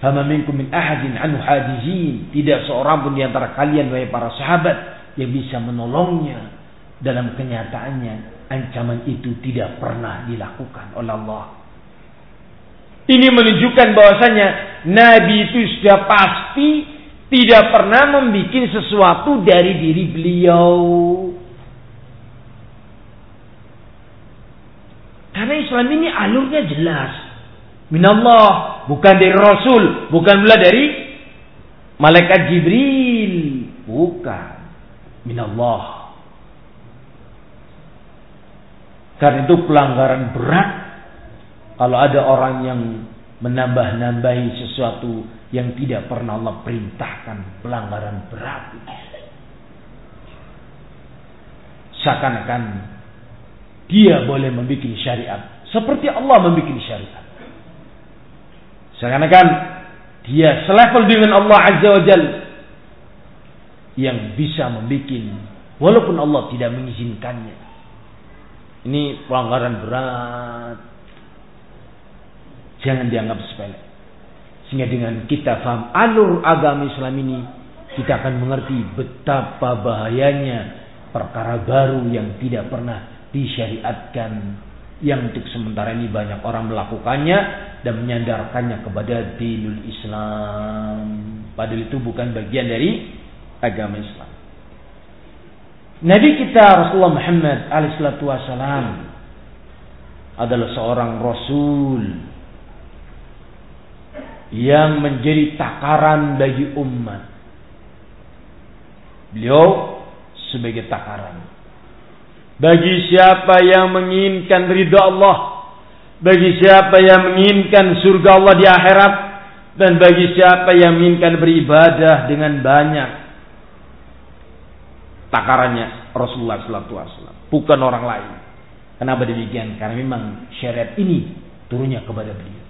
Fama minkum min ahadin anhu hadizin. Tidak seorang pun di antara kalian wahai para sahabat yang bisa menolongnya dalam kenyataannya. Ancaman itu tidak pernah dilakukan oleh Allah ini menunjukkan bahwasanya Nabi itu sudah pasti tidak pernah membuat sesuatu dari diri beliau. Karena Islam ini alurnya jelas. Minallah, bukan dari Rasul, bukan pula dari malaikat Jibril, bukan. Minallah. Karena itu pelanggaran berat kalau ada orang yang menambah-nambahi sesuatu yang tidak pernah Allah perintahkan pelanggaran berat. Seakan-akan dia boleh membuat syariat seperti Allah membuat syariat. Seakan-akan dia selevel dengan Allah Azza wa Jal yang bisa membuat walaupun Allah tidak mengizinkannya. Ini pelanggaran berat Jangan dianggap sepele. Sehingga dengan kita faham alur agama Islam ini, kita akan mengerti betapa bahayanya perkara baru yang tidak pernah disyariatkan yang untuk sementara ini banyak orang melakukannya dan menyandarkannya kepada dinul Islam. Padahal itu bukan bagian dari agama Islam. Nabi kita Rasulullah Muhammad alaihissalatu wassalam adalah seorang rasul yang menjadi takaran bagi umat. Beliau sebagai takaran. Bagi siapa yang menginginkan ridha Allah, bagi siapa yang menginginkan surga Allah di akhirat, dan bagi siapa yang menginginkan beribadah dengan banyak. Takarannya Rasulullah SAW, bukan orang lain. Kenapa demikian? Karena memang syariat ini turunnya kepada beliau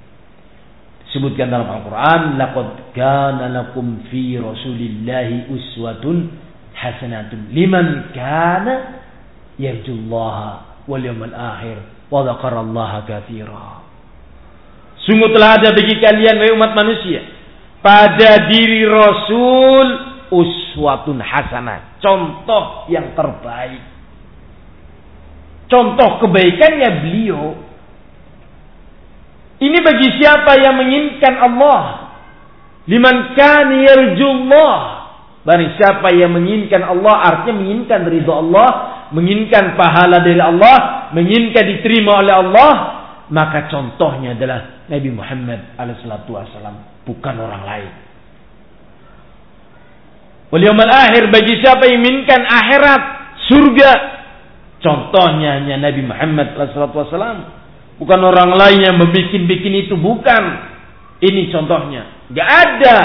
sebutkan dalam Al-Quran laqad kana lakum fi rasulillahi uswatun hasanatun liman kana yarjullaha wal yawmal akhir wa dzakarallaha katsira. Sungguh telah ada bagi kalian wahai umat manusia pada diri rasul uswatun hasanah contoh yang terbaik. Contoh kebaikannya beliau ini bagi siapa yang menginginkan Allah. Liman kan yarjullah. Bagi siapa yang menginginkan Allah artinya menginginkan ridha Allah, menginginkan pahala dari Allah, menginginkan diterima oleh Allah, maka contohnya adalah Nabi Muhammad alaihissalam, bukan orang lain. Wal akhir bagi siapa yang menginginkan akhirat, surga, contohnya hanya Nabi Muhammad alaihissalam Bukan orang lain yang membikin-bikin itu. Bukan. Ini contohnya. Gak ada.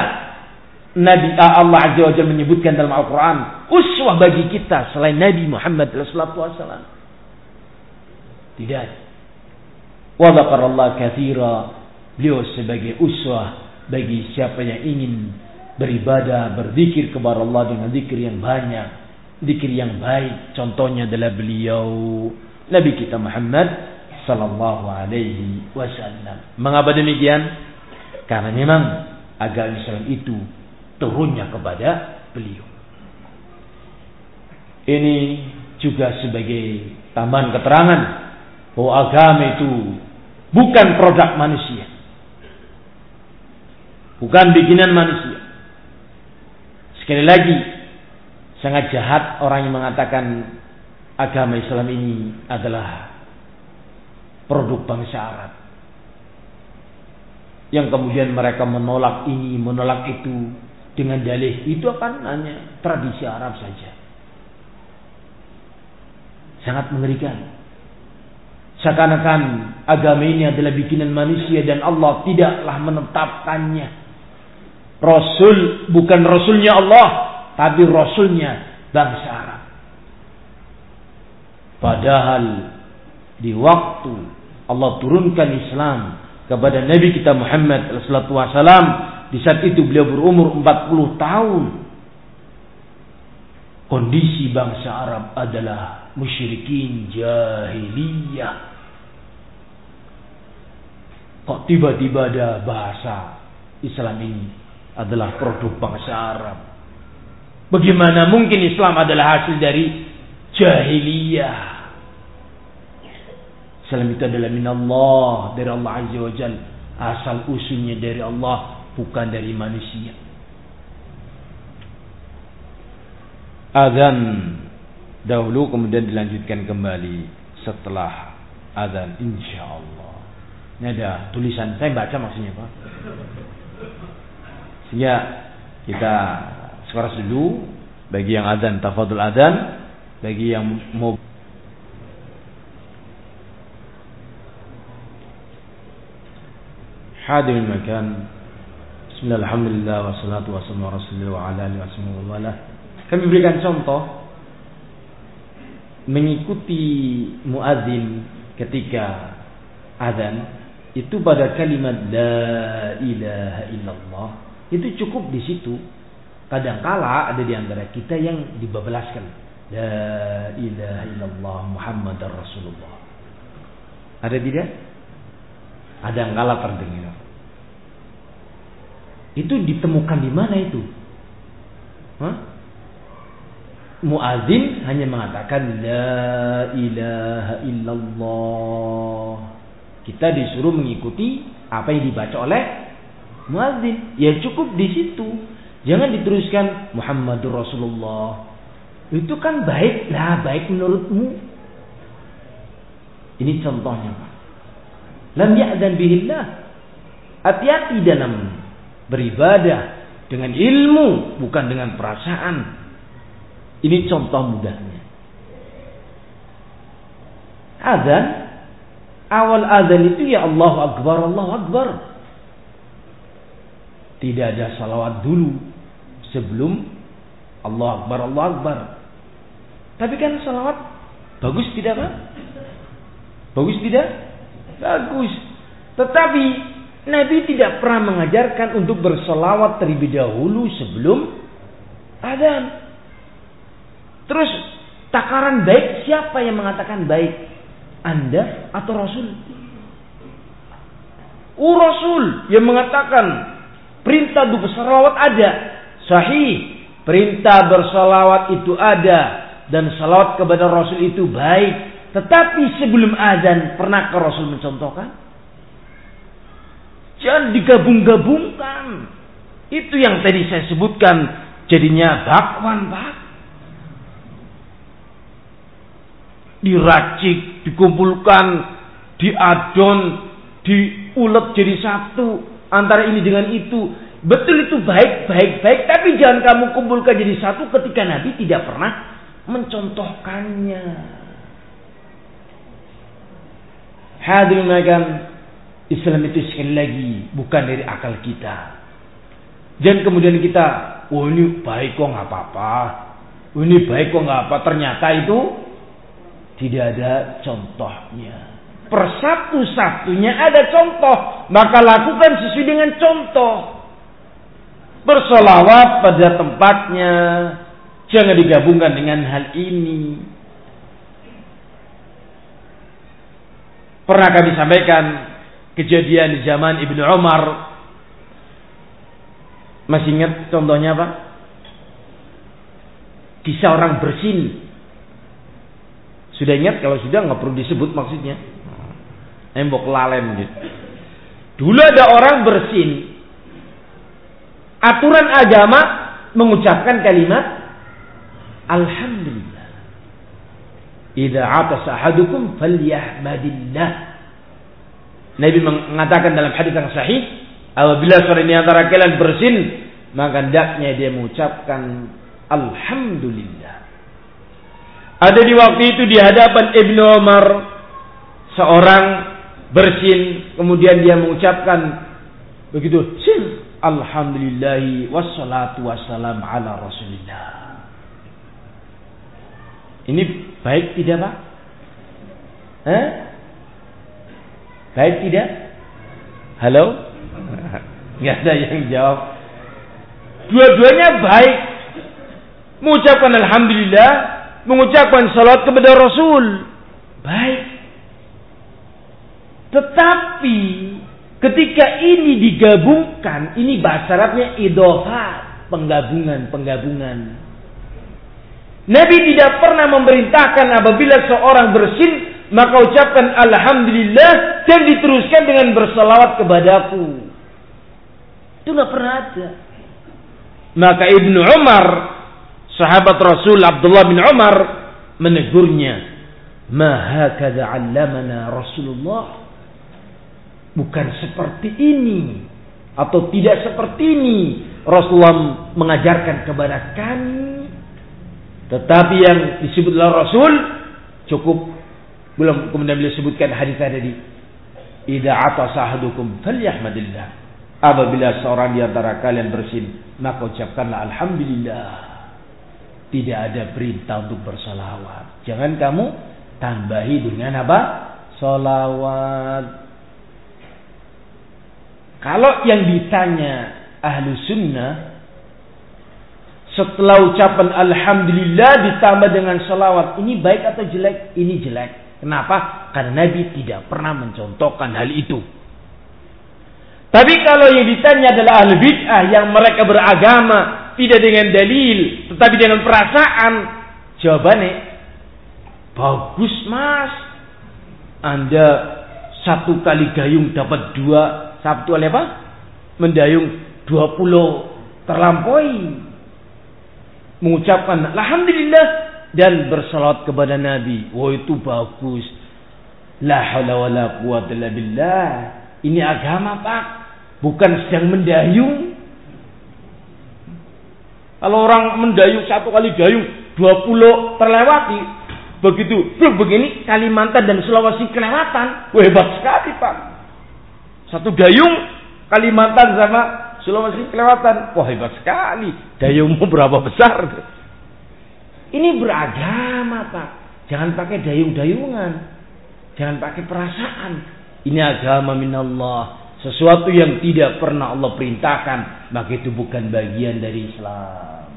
Nabi Allah Azza wa Jalla menyebutkan dalam Al-Quran. Uswah bagi kita selain Nabi Muhammad SAW. Tidak. Wa Allah kathira. Beliau sebagai uswah bagi siapa yang ingin beribadah, berzikir kepada Allah dengan zikir yang banyak, zikir yang baik. Contohnya adalah beliau Nabi kita Muhammad Sallallahu Alaihi Wasallam. Mengapa demikian? Karena memang agama Islam itu turunnya kepada beliau. Ini juga sebagai tambahan keterangan bahwa agama itu bukan produk manusia. Bukan bikinan manusia. Sekali lagi, sangat jahat orang yang mengatakan agama Islam ini adalah produk bangsa Arab. Yang kemudian mereka menolak ini, menolak itu dengan dalih itu akan hanya tradisi Arab saja. Sangat mengerikan. Seakan-akan agama ini adalah bikinan manusia dan Allah tidaklah menetapkannya. Rasul bukan Rasulnya Allah, tapi Rasulnya bangsa Arab. Padahal di waktu Allah turunkan Islam kepada Nabi kita Muhammad SAW, di saat itu beliau berumur 40 tahun. Kondisi bangsa Arab adalah musyrikin jahiliyah. Kok tiba-tiba ada bahasa Islam ini adalah produk bangsa Arab. Bagaimana mungkin Islam adalah hasil dari jahiliyah? Islam itu adalah minallah dari Allah Azza wa Jal. Asal usulnya dari Allah bukan dari manusia. Azan dahulu kemudian dilanjutkan kembali setelah azan insyaallah. Ini ada tulisan saya baca maksudnya Pak. Sehingga kita sekarang dulu bagi yang azan tafadul azan, bagi yang mau hadir makan Bismillah, Alhamdulillah, wassalatu wassalamu rasulillah wa ala alihi wa Kami berikan contoh mengikuti muadzin ketika azan itu pada kalimat la ilaha illallah itu cukup di situ. Kadangkala ada di antara kita yang dibablaskan la ilaha illallah Muhammadar Rasulullah. Ada tidak? Ada yang kalah terdengar. Itu ditemukan di mana itu? Hah? muadzin hanya mengatakan la ilaha illallah. Kita disuruh mengikuti apa yang dibaca oleh muadzin. Ya cukup di situ. Jangan diteruskan Muhammadur Rasulullah. Itu kan baik lah, baik menurutmu. Ini contohnya. Lam ya'dan bihillah. Hati-hati dalam beribadah dengan ilmu, bukan dengan perasaan. Ini contoh mudahnya. Azan, awal azan itu ya Allah Akbar, Allah Akbar. Tidak ada salawat dulu sebelum Allah Akbar, Allah Akbar. Tapi kan salawat bagus tidak kan? Bagus tidak? Bagus. Tetapi Nabi tidak pernah mengajarkan untuk bersolawat terlebih dahulu sebelum azan. Terus takaran baik siapa yang mengatakan baik? Anda atau Rasul? Uh Rasul yang mengatakan perintah bersalawat ada. Sahih. Perintah bersalawat itu ada. Dan salawat kepada Rasul itu baik. Tetapi sebelum azan pernahkah Rasul mencontohkan? Jangan digabung-gabungkan. Itu yang tadi saya sebutkan jadinya bakwan bak diracik, dikumpulkan, diadon, diulek jadi satu antara ini dengan itu. Betul itu baik, baik, baik, tapi jangan kamu kumpulkan jadi satu ketika Nabi tidak pernah mencontohkannya. Hadirin makan Islam itu sekali lagi bukan dari akal kita. Jangan kemudian kita, oh ini baik kok nggak apa-apa, oh, ini baik kok nggak apa. Ternyata itu tidak ada contohnya. Persatu-satunya ada contoh. Maka lakukan sesuai dengan contoh. Bersolawat pada tempatnya. Jangan digabungkan dengan hal ini. Pernah kami sampaikan kejadian di zaman Ibnu Umar. Masih ingat contohnya apa? Kisah orang bersin sudah ingat kalau sudah nggak perlu disebut maksudnya. Embok lalem gitu. Dulu ada orang bersin. Aturan agama mengucapkan kalimat Alhamdulillah. Idza atas ahadukum falyahmadillah. Nabi mengatakan dalam hadis yang sahih, apabila seorang di antara kalian bersin, maka hendaknya dia mengucapkan alhamdulillah. Ada di waktu itu di hadapan Ibnu Umar seorang bersin kemudian dia mengucapkan begitu sin alhamdulillahi wassalatu wassalam ala rasulillah ini baik tidak pak? Eh? Baik tidak? Halo? Nggak ada yang jawab. Dua-duanya baik. Mengucapkan Alhamdulillah. Mengucapkan salat kepada Rasul. Baik. Tetapi ketika ini digabungkan. Ini bahasa Arabnya idofat. Penggabungan, penggabungan. Nabi tidak pernah memerintahkan apabila seorang bersin maka ucapkan alhamdulillah dan diteruskan dengan berselawat kepadaku. Itu nggak pernah ada. Maka Ibnu Umar, sahabat Rasul Abdullah bin Umar menegurnya, "Ma hakadha 'allamana Rasulullah." Bukan seperti ini atau tidak seperti ini Rasulullah mengajarkan kepada kami tetapi yang disebut oleh Rasul cukup belum kemudian beliau sebutkan hadis tadi. Idza atasa ahadukum falyahmadillah. Apabila seorang di antara kalian bersin, maka ucapkanlah alhamdulillah. Tidak ada perintah untuk bersalawat. Jangan kamu tambahi dengan apa? Salawat. Kalau yang ditanya ahlu sunnah setelah ucapan Alhamdulillah ditambah dengan salawat. Ini baik atau jelek? Ini jelek. Kenapa? Karena Nabi tidak pernah mencontohkan hal itu. Tapi kalau yang ditanya adalah ahli bid'ah yang mereka beragama tidak dengan dalil, tetapi dengan perasaan, jawabannya bagus mas. Anda satu kali gayung dapat dua, satu kali apa? Mendayung dua puluh terlampaui mengucapkan alhamdulillah dan bersalat kepada Nabi. Wah itu bagus. La haula wala quwata illa billah. Ini agama, Pak. Bukan sedang mendayung. Kalau orang mendayung satu kali dayung, dua puluh terlewati. Begitu, begini Kalimantan dan Sulawesi kelewatan. Wah, hebat sekali, Pak. Satu dayung Kalimantan sama Sulawesi kelewatan. Wah hebat sekali. Dayungmu berapa besar? Ini beragama pak. Jangan pakai dayung-dayungan. Jangan pakai perasaan. Ini agama minallah. Sesuatu yang tidak pernah Allah perintahkan. Maka itu bukan bagian dari Islam.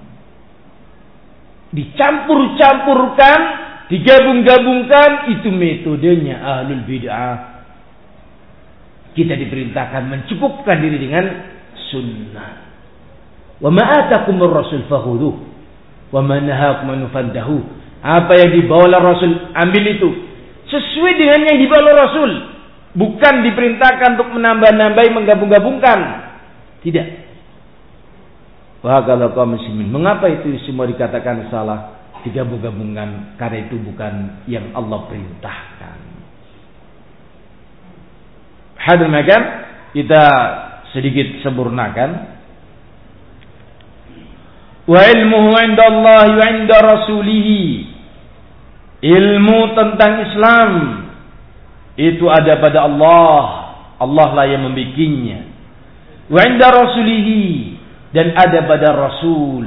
Dicampur-campurkan. Digabung-gabungkan. Itu metodenya ahlul bid'ah. Kita diperintahkan mencukupkan diri dengan sunnah. Wa ma atakumur rasul fakhudhuh wa ma nahakum fantahu. Apa yang dibawa oleh Rasul ambil itu sesuai dengan yang dibawa oleh Rasul. Bukan diperintahkan untuk menambah-nambahi menggabung-gabungkan. Tidak. Wah kalau kaum muslimin, mengapa itu semua dikatakan salah? Digabung-gabungkan karena itu bukan yang Allah perintahkan. Hadir kita sedikit sempurnakan. Ilmuhu Allah wa inda rasulih. Ilmu tentang Islam itu ada pada Allah. Allah lah yang membikinnya. Wa inda rasulih dan ada pada Rasul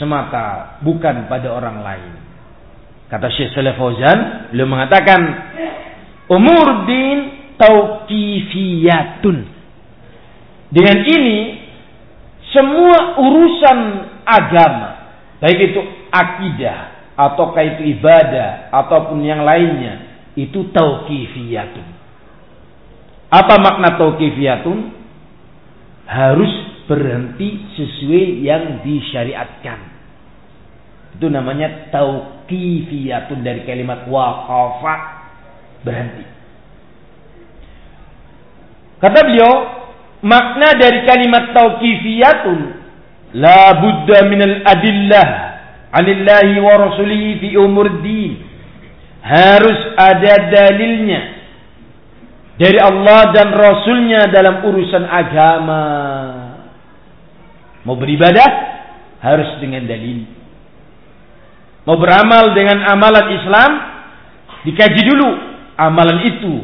semata, bukan pada orang lain. Kata Syekh Saleh Fauzan, beliau mengatakan, umur din tauqifiyatun. Dengan ini semua urusan agama, baik itu akidah ataukah itu ibadah ataupun yang lainnya, itu tauqifiyatun. Apa makna tauqifiyatun? Harus berhenti sesuai yang disyariatkan. Itu namanya tauqifiyatun dari kalimat waqafa berhenti. Kata beliau, makna dari kalimat tauqifiyatun la budda al adillah anillahi wa rasulihi fi umur din. Harus ada dalilnya dari Allah dan Rasulnya dalam urusan agama. Mau beribadah? Harus dengan dalil. Mau beramal dengan amalan Islam, dikaji dulu amalan itu.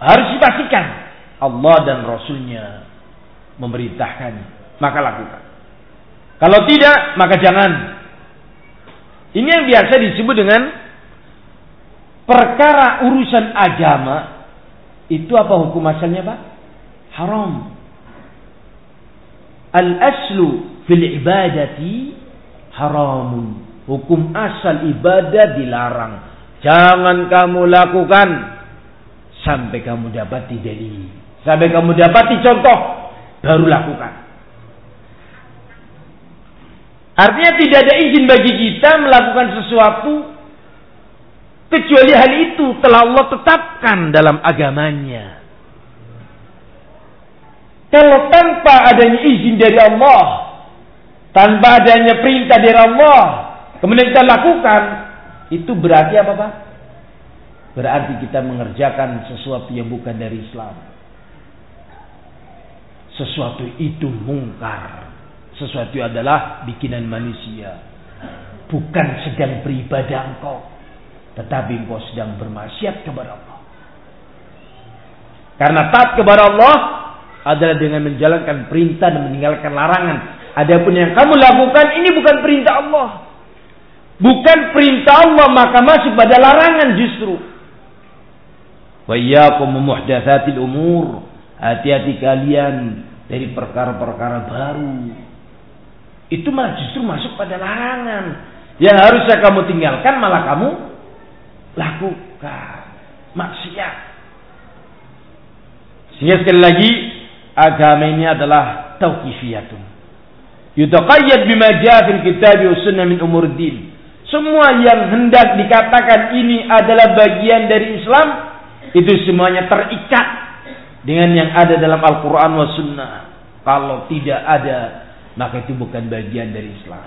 Harus dipastikan Allah dan Rasulnya memerintahkan, maka lakukan. Kalau tidak, maka jangan. Ini yang biasa disebut dengan perkara urusan agama. Itu apa hukum asalnya, Pak? Haram. Al-aslu fil ibadati haramun. Hukum asal ibadah dilarang. Jangan kamu lakukan sampai kamu dapati dalil. Sampai kamu dapati contoh baru lakukan. Artinya tidak ada izin bagi kita melakukan sesuatu kecuali hal itu telah Allah tetapkan dalam agamanya. Kalau tanpa adanya izin dari Allah, tanpa adanya perintah dari Allah, kemudian kita lakukan, itu berarti apa Pak? Berarti kita mengerjakan sesuatu yang bukan dari Islam. Sesuatu itu mungkar. Sesuatu adalah bikinan manusia. Bukan sedang beribadah engkau. Tetapi engkau sedang bermaksiat kepada Allah. Karena taat kepada Allah adalah dengan menjalankan perintah dan meninggalkan larangan. Adapun yang kamu lakukan ini bukan perintah Allah. Bukan perintah Allah maka masuk pada larangan justru. Wa iyyakum umur. Hati-hati kalian dari perkara-perkara baru. Itu malah justru masuk pada larangan. Yang harusnya kamu tinggalkan malah kamu lakukan. Maksiat. Sehingga sekali lagi agama ini adalah tauqifiyatun. Yutaqayyad bima jaa fil kitab wa sunnah min umur din. Semua yang hendak dikatakan ini adalah bagian dari Islam itu semuanya terikat dengan yang ada dalam Al-Quran wa Sunnah. Kalau tidak ada, maka itu bukan bagian dari Islam.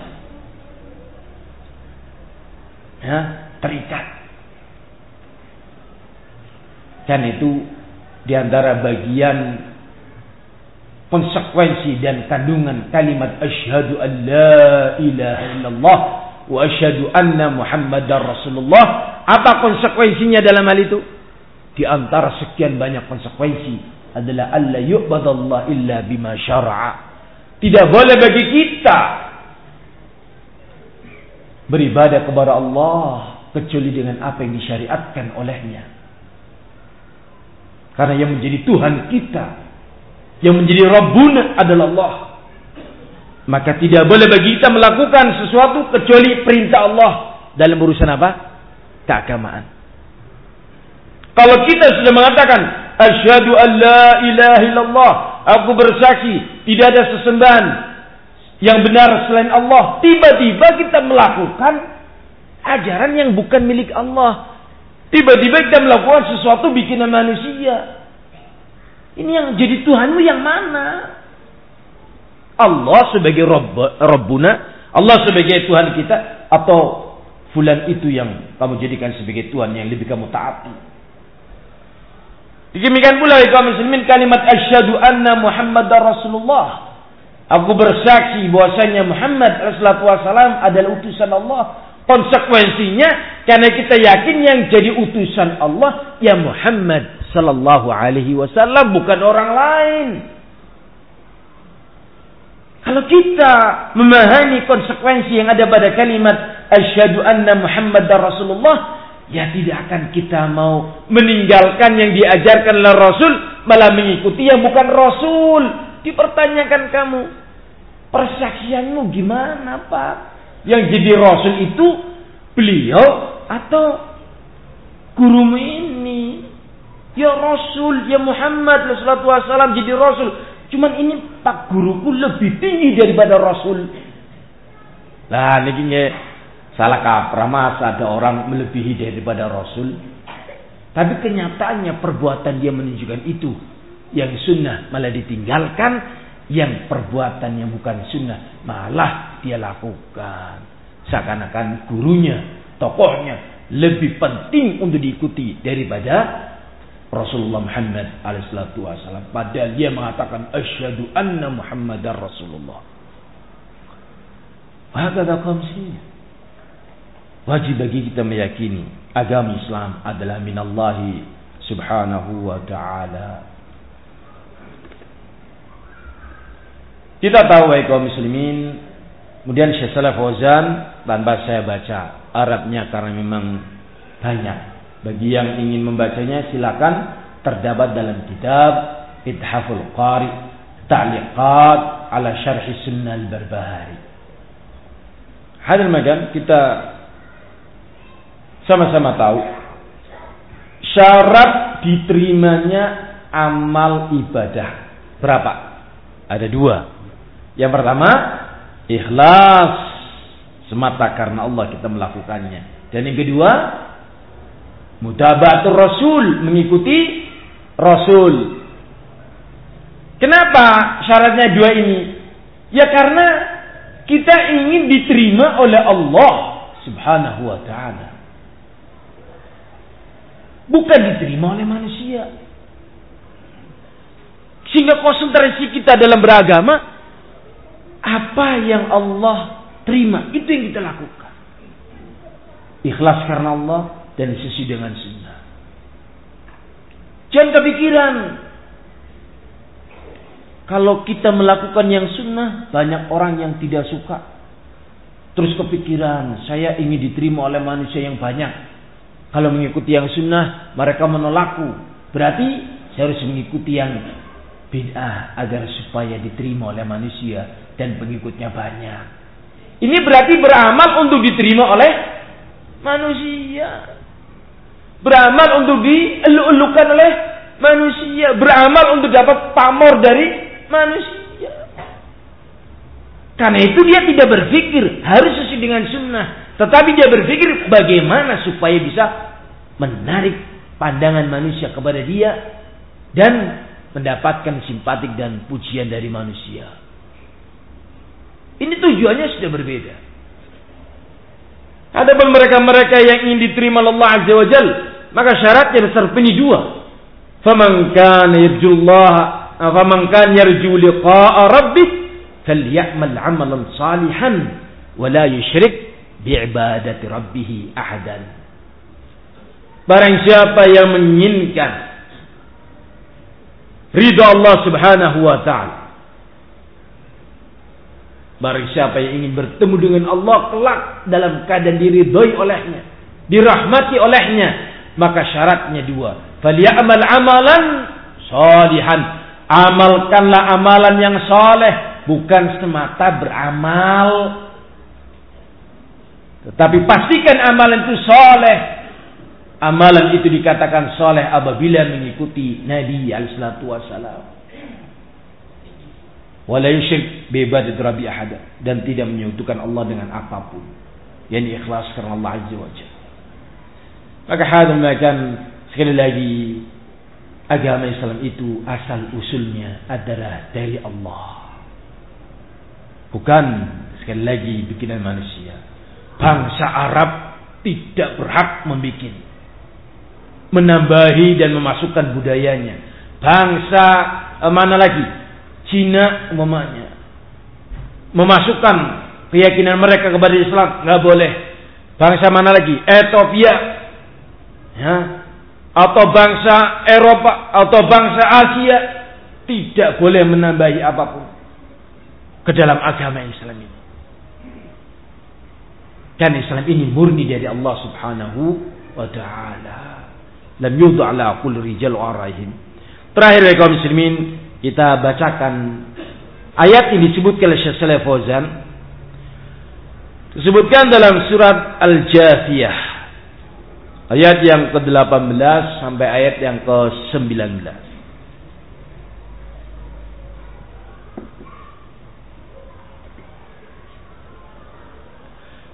Ya, terikat. Kan itu di antara bagian konsekuensi dan kandungan kalimat asyhadu an la ilaha illallah wa asyhadu anna muhammadar rasulullah. Apa konsekuensinya dalam hal itu? Di antara sekian banyak konsekuensi adalah alla yu'badallah illa bima syara'a. Tidak boleh bagi kita beribadah kepada Allah kecuali dengan apa yang disyariatkan olehnya. Karena yang menjadi Tuhan kita, yang menjadi Rabbuna adalah Allah. Maka tidak boleh bagi kita melakukan sesuatu kecuali perintah Allah dalam urusan apa? Keagamaan. Kalau kita sudah mengatakan Asyhadu an la ilaha illallah. Aku bersaksi tidak ada sesembahan yang benar selain Allah. Tiba-tiba kita melakukan ajaran yang bukan milik Allah. Tiba-tiba kita melakukan sesuatu bikinan manusia. Ini yang jadi Tuhanmu yang mana? Allah sebagai Rabb, Rabbuna, Allah sebagai Tuhan kita, atau fulan itu yang kamu jadikan sebagai Tuhan yang lebih kamu taati. Demikian pula kaum muslimin kalimat asyhadu anna Muhammadar Rasulullah. Aku bersaksi bahwasanya Muhammad Rasulullah SAW adalah utusan Allah. Konsekuensinya karena kita yakin yang jadi utusan Allah ya Muhammad sallallahu alaihi wasallam bukan orang lain. Kalau kita memahami konsekuensi yang ada pada kalimat asyhadu anna Muhammadar Rasulullah, ya tidak akan kita mau meninggalkan yang diajarkan oleh Rasul malah mengikuti yang bukan Rasul. Dipertanyakan kamu, persaksianmu gimana Pak? Yang jadi Rasul itu beliau atau gurumu ini? Ya Rasul, ya Muhammad Rasulullah SAW jadi Rasul. Cuman ini Pak guruku lebih tinggi daripada Rasul. Nah, ini Salah kaprah masa ada orang melebihi daripada Rasul. Tapi kenyataannya perbuatan dia menunjukkan itu. Yang sunnah malah ditinggalkan. Yang perbuatan yang bukan sunnah malah dia lakukan. Seakan-akan gurunya, tokohnya lebih penting untuk diikuti daripada Rasulullah Muhammad alaihissalam. Padahal dia mengatakan asyhadu anna Muhammadar Rasulullah. Hakada kaum muslimin. Wajib bagi kita meyakini agama Islam adalah minallahi subhanahu wa ta'ala. Kita tahu baik kaum muslimin, kemudian Syekh Saleh Fauzan tanpa saya baca Arabnya karena memang banyak. Bagi yang ingin membacanya silakan terdapat dalam kitab Ithaful Qari Ta'liqat ala Syarh Sunnah Al-Barbahari. Hadal magan kita sama-sama tahu syarat diterimanya amal ibadah berapa? Ada dua. Yang pertama, ikhlas semata karena Allah kita melakukannya. Dan yang kedua, mutaba'atul rasul, mengikuti rasul. Kenapa syaratnya dua ini? Ya karena kita ingin diterima oleh Allah Subhanahu wa taala. Bukan diterima oleh manusia. Sehingga konsentrasi kita dalam beragama apa yang Allah terima, itu yang kita lakukan. Ikhlas karena Allah dan sesuai dengan sunnah. Jangan kepikiran. Kalau kita melakukan yang sunnah, banyak orang yang tidak suka. Terus kepikiran, saya ingin diterima oleh manusia yang banyak. Kalau mengikuti yang sunnah, mereka menolakku. Berarti saya harus mengikuti yang bid'ah agar supaya diterima oleh manusia dan pengikutnya banyak. Ini berarti beramal untuk diterima oleh manusia. Beramal untuk dielu-elukan oleh manusia. Beramal untuk dapat pamor dari manusia. Karena itu dia tidak berpikir harus sesuai dengan sunnah. Tetapi dia berpikir bagaimana supaya bisa menarik pandangan manusia kepada dia. Dan mendapatkan simpatik dan pujian dari manusia. Ini tujuannya sudah berbeda. Ada pun mereka-mereka yang ingin diterima Allah Azza wa Jal, maka syaratnya besar ini dua. Faman kana yarjullah, faman kana yarju liqa'a rabbih, falyamal 'amalan salihan wa la bi'ibadati rabbih ahadan. Barang siapa yang menginginkan ridha Allah Subhanahu wa taala Barang siapa yang ingin bertemu dengan Allah kelak dalam keadaan diridhoi olehnya, dirahmati olehnya, maka syaratnya dua. Falyamal amalan salihan. Amalkanlah amalan yang soleh, bukan semata beramal. Tetapi pastikan amalan itu soleh. Amalan itu dikatakan soleh apabila mengikuti Nabi alaihi wasallam wala yusyrik bi ibadati rabbi ahada. Dan tidak menyekutukan Allah dengan apa pun. Yang ikhlas karena Allah azza wa jalla. Maka hadal makan sekali lagi agama Islam itu asal usulnya adalah dari Allah. Bukan sekali lagi bikinan manusia bangsa Arab tidak berhak membuat menambahi dan memasukkan budayanya. Bangsa eh, mana lagi? Cina umpamanya. Memasukkan keyakinan mereka kepada Islam nggak boleh. Bangsa mana lagi? Ethiopia. Ya. Atau bangsa Eropa atau bangsa Asia tidak boleh menambahi apa pun ke dalam agama Islam ini dan Islam ini murni dari Allah Subhanahu wa taala. Lam yudha ala kulli rijal araihim terakhir ya kaum muslimin kita bacakan ayat ini disebutkan oleh Syekh Saleh Fauzan. Disebutkan dalam surat Al-Jathiyah ayat yang ke-18 sampai ayat yang ke-19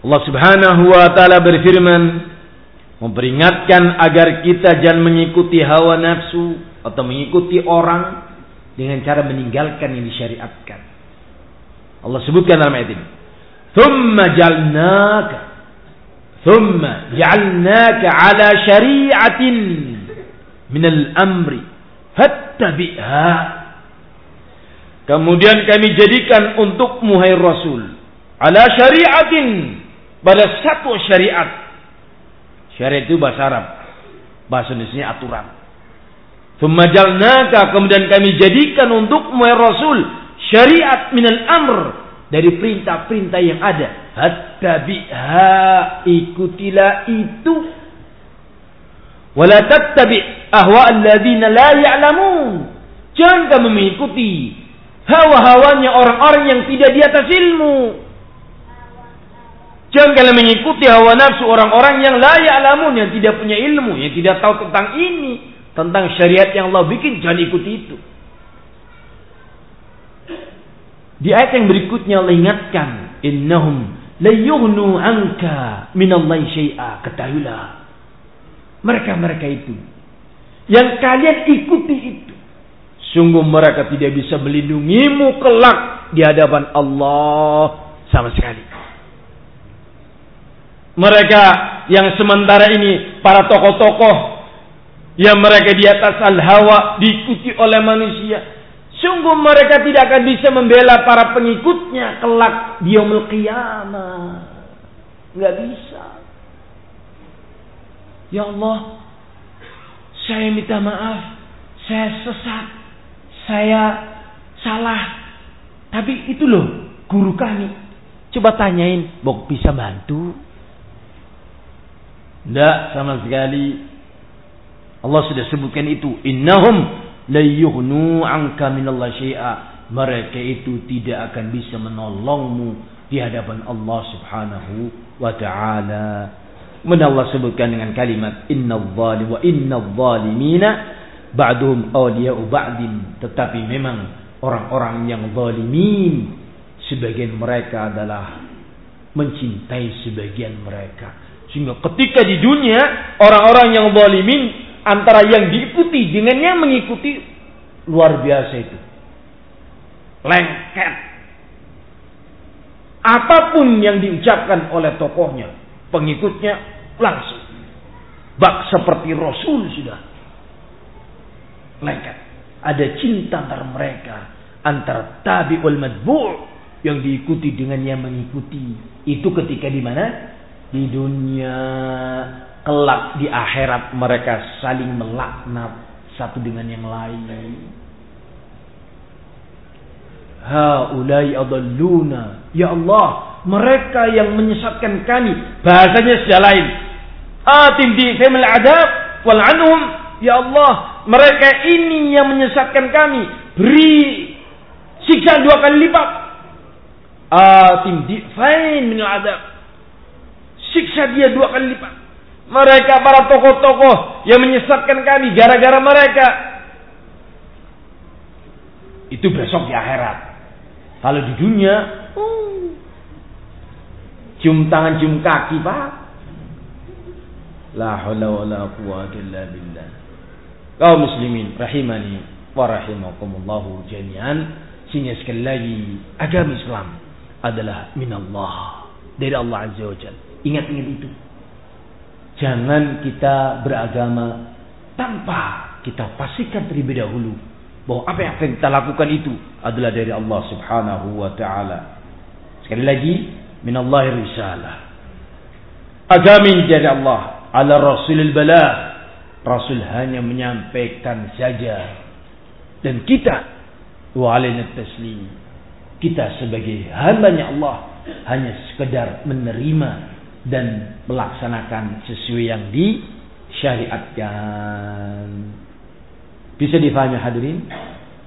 Allah Subhanahu wa taala berfirman memperingatkan agar kita jangan mengikuti hawa nafsu atau mengikuti orang dengan cara meninggalkan yang disyariatkan. Allah sebutkan dalam ayat ini. Thumma jalnaka Thumma jalnaka ala syari'atin minal amri fattabi'ha. Kemudian kami jadikan untuk muhai Rasul ala syari'atin pada satu syariat. Syariat itu bahasa Arab. Bahasa Indonesia aturan. Femajalnaka kemudian kami jadikan untuk ya Rasul syariat minal amr dari perintah-perintah yang ada. Hatta biha ikutilah itu. Wala tattabi ahwa alladzina la ya'lamun. Jangan kamu mengikuti hawa-hawanya orang-orang yang tidak di atas ilmu. Jangan kalian mengikuti hawa nafsu orang-orang yang la ya'lamun, yang tidak punya ilmu, yang tidak tahu tentang ini, tentang syariat yang Allah bikin, jangan ikuti itu. Di ayat yang berikutnya Allah ingatkan, innahum layughnu anka minallahi syai'a. Ketahuilah. Mereka-mereka itu yang kalian ikuti itu sungguh mereka tidak bisa melindungimu kelak di hadapan Allah sama sekali mereka yang sementara ini para tokoh-tokoh yang mereka di atas al-hawa diikuti oleh manusia. Sungguh mereka tidak akan bisa membela para pengikutnya kelak di yaumul qiyamah. Enggak bisa. Ya Allah, saya minta maaf. Saya sesat. Saya salah. Tapi itu loh, guru kami. Coba tanyain, Bok bisa bantu? Tidak sama sekali. Allah sudah sebutkan itu. Innahum layuhnu anka minallah syai'a. Mereka itu tidak akan bisa menolongmu di hadapan Allah subhanahu wa ta'ala. Kemudian Allah sebutkan dengan kalimat Inna zalim wa inna zalimina ba'duhum awliya'u ba'din. Tetapi memang orang-orang yang zalimin sebagian mereka adalah mencintai sebagian mereka sehingga ketika di dunia orang-orang yang zalimin antara yang diikuti dengan yang mengikuti luar biasa itu. Lengket. Apa pun yang diucapkan oleh tokohnya, pengikutnya langsung. Bak seperti Rasul sudah. Lengket. Ada cinta antara mereka. Antara tabi wal madbu' yang diikuti dengan yang mengikuti. Itu ketika di mana? Di dunia kelak di akhirat mereka saling melaknat satu dengan yang lain. Haulai adalluna. Ya Allah, mereka yang menyesatkan kami. Bahasanya sudah lain. Atim di femil adab wal anhum. Ya Allah, mereka ini yang menyesatkan kami. Beri siksa dua kali lipat. Atim di fain min adab siksa dia dua kali lipat. Mereka para tokoh-tokoh yang menyesatkan kami gara-gara mereka. Itu besok di akhirat. Kalau di dunia, uh, cium tangan, cium kaki, Pak. La haula wa la quwwata illa billah. Kaum muslimin rahimani wa rahimakumullahu jami'an. Sehingga sekali lagi agama Islam adalah minallah dari Allah Azza wa Jalla. Ingat-ingat itu. Jangan kita beragama tanpa kita pastikan terlebih dahulu bahwa apa yang akan kita lakukan itu adalah dari Allah Subhanahu wa taala. Sekali lagi, minallahi risalah. Agama dari Allah ala rasulil bala. Rasul hanya menyampaikan saja dan kita wa alaina taslim. Kita sebagai hambanya Allah hanya sekedar menerima dan melaksanakan sesuai yang disyariatkan. Bisa difahami hadirin?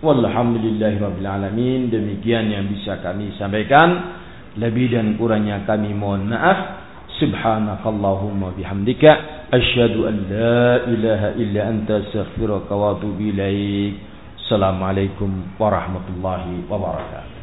Walhamdulillahirabbil alamin. Demikian yang bisa kami sampaikan. Lebih dan kurangnya kami mohon maaf. Subhanakallahumma bihamdika asyhadu an la ilaha illa anta astaghfiruka wa atubu ilaik. Assalamualaikum warahmatullahi wabarakatuh.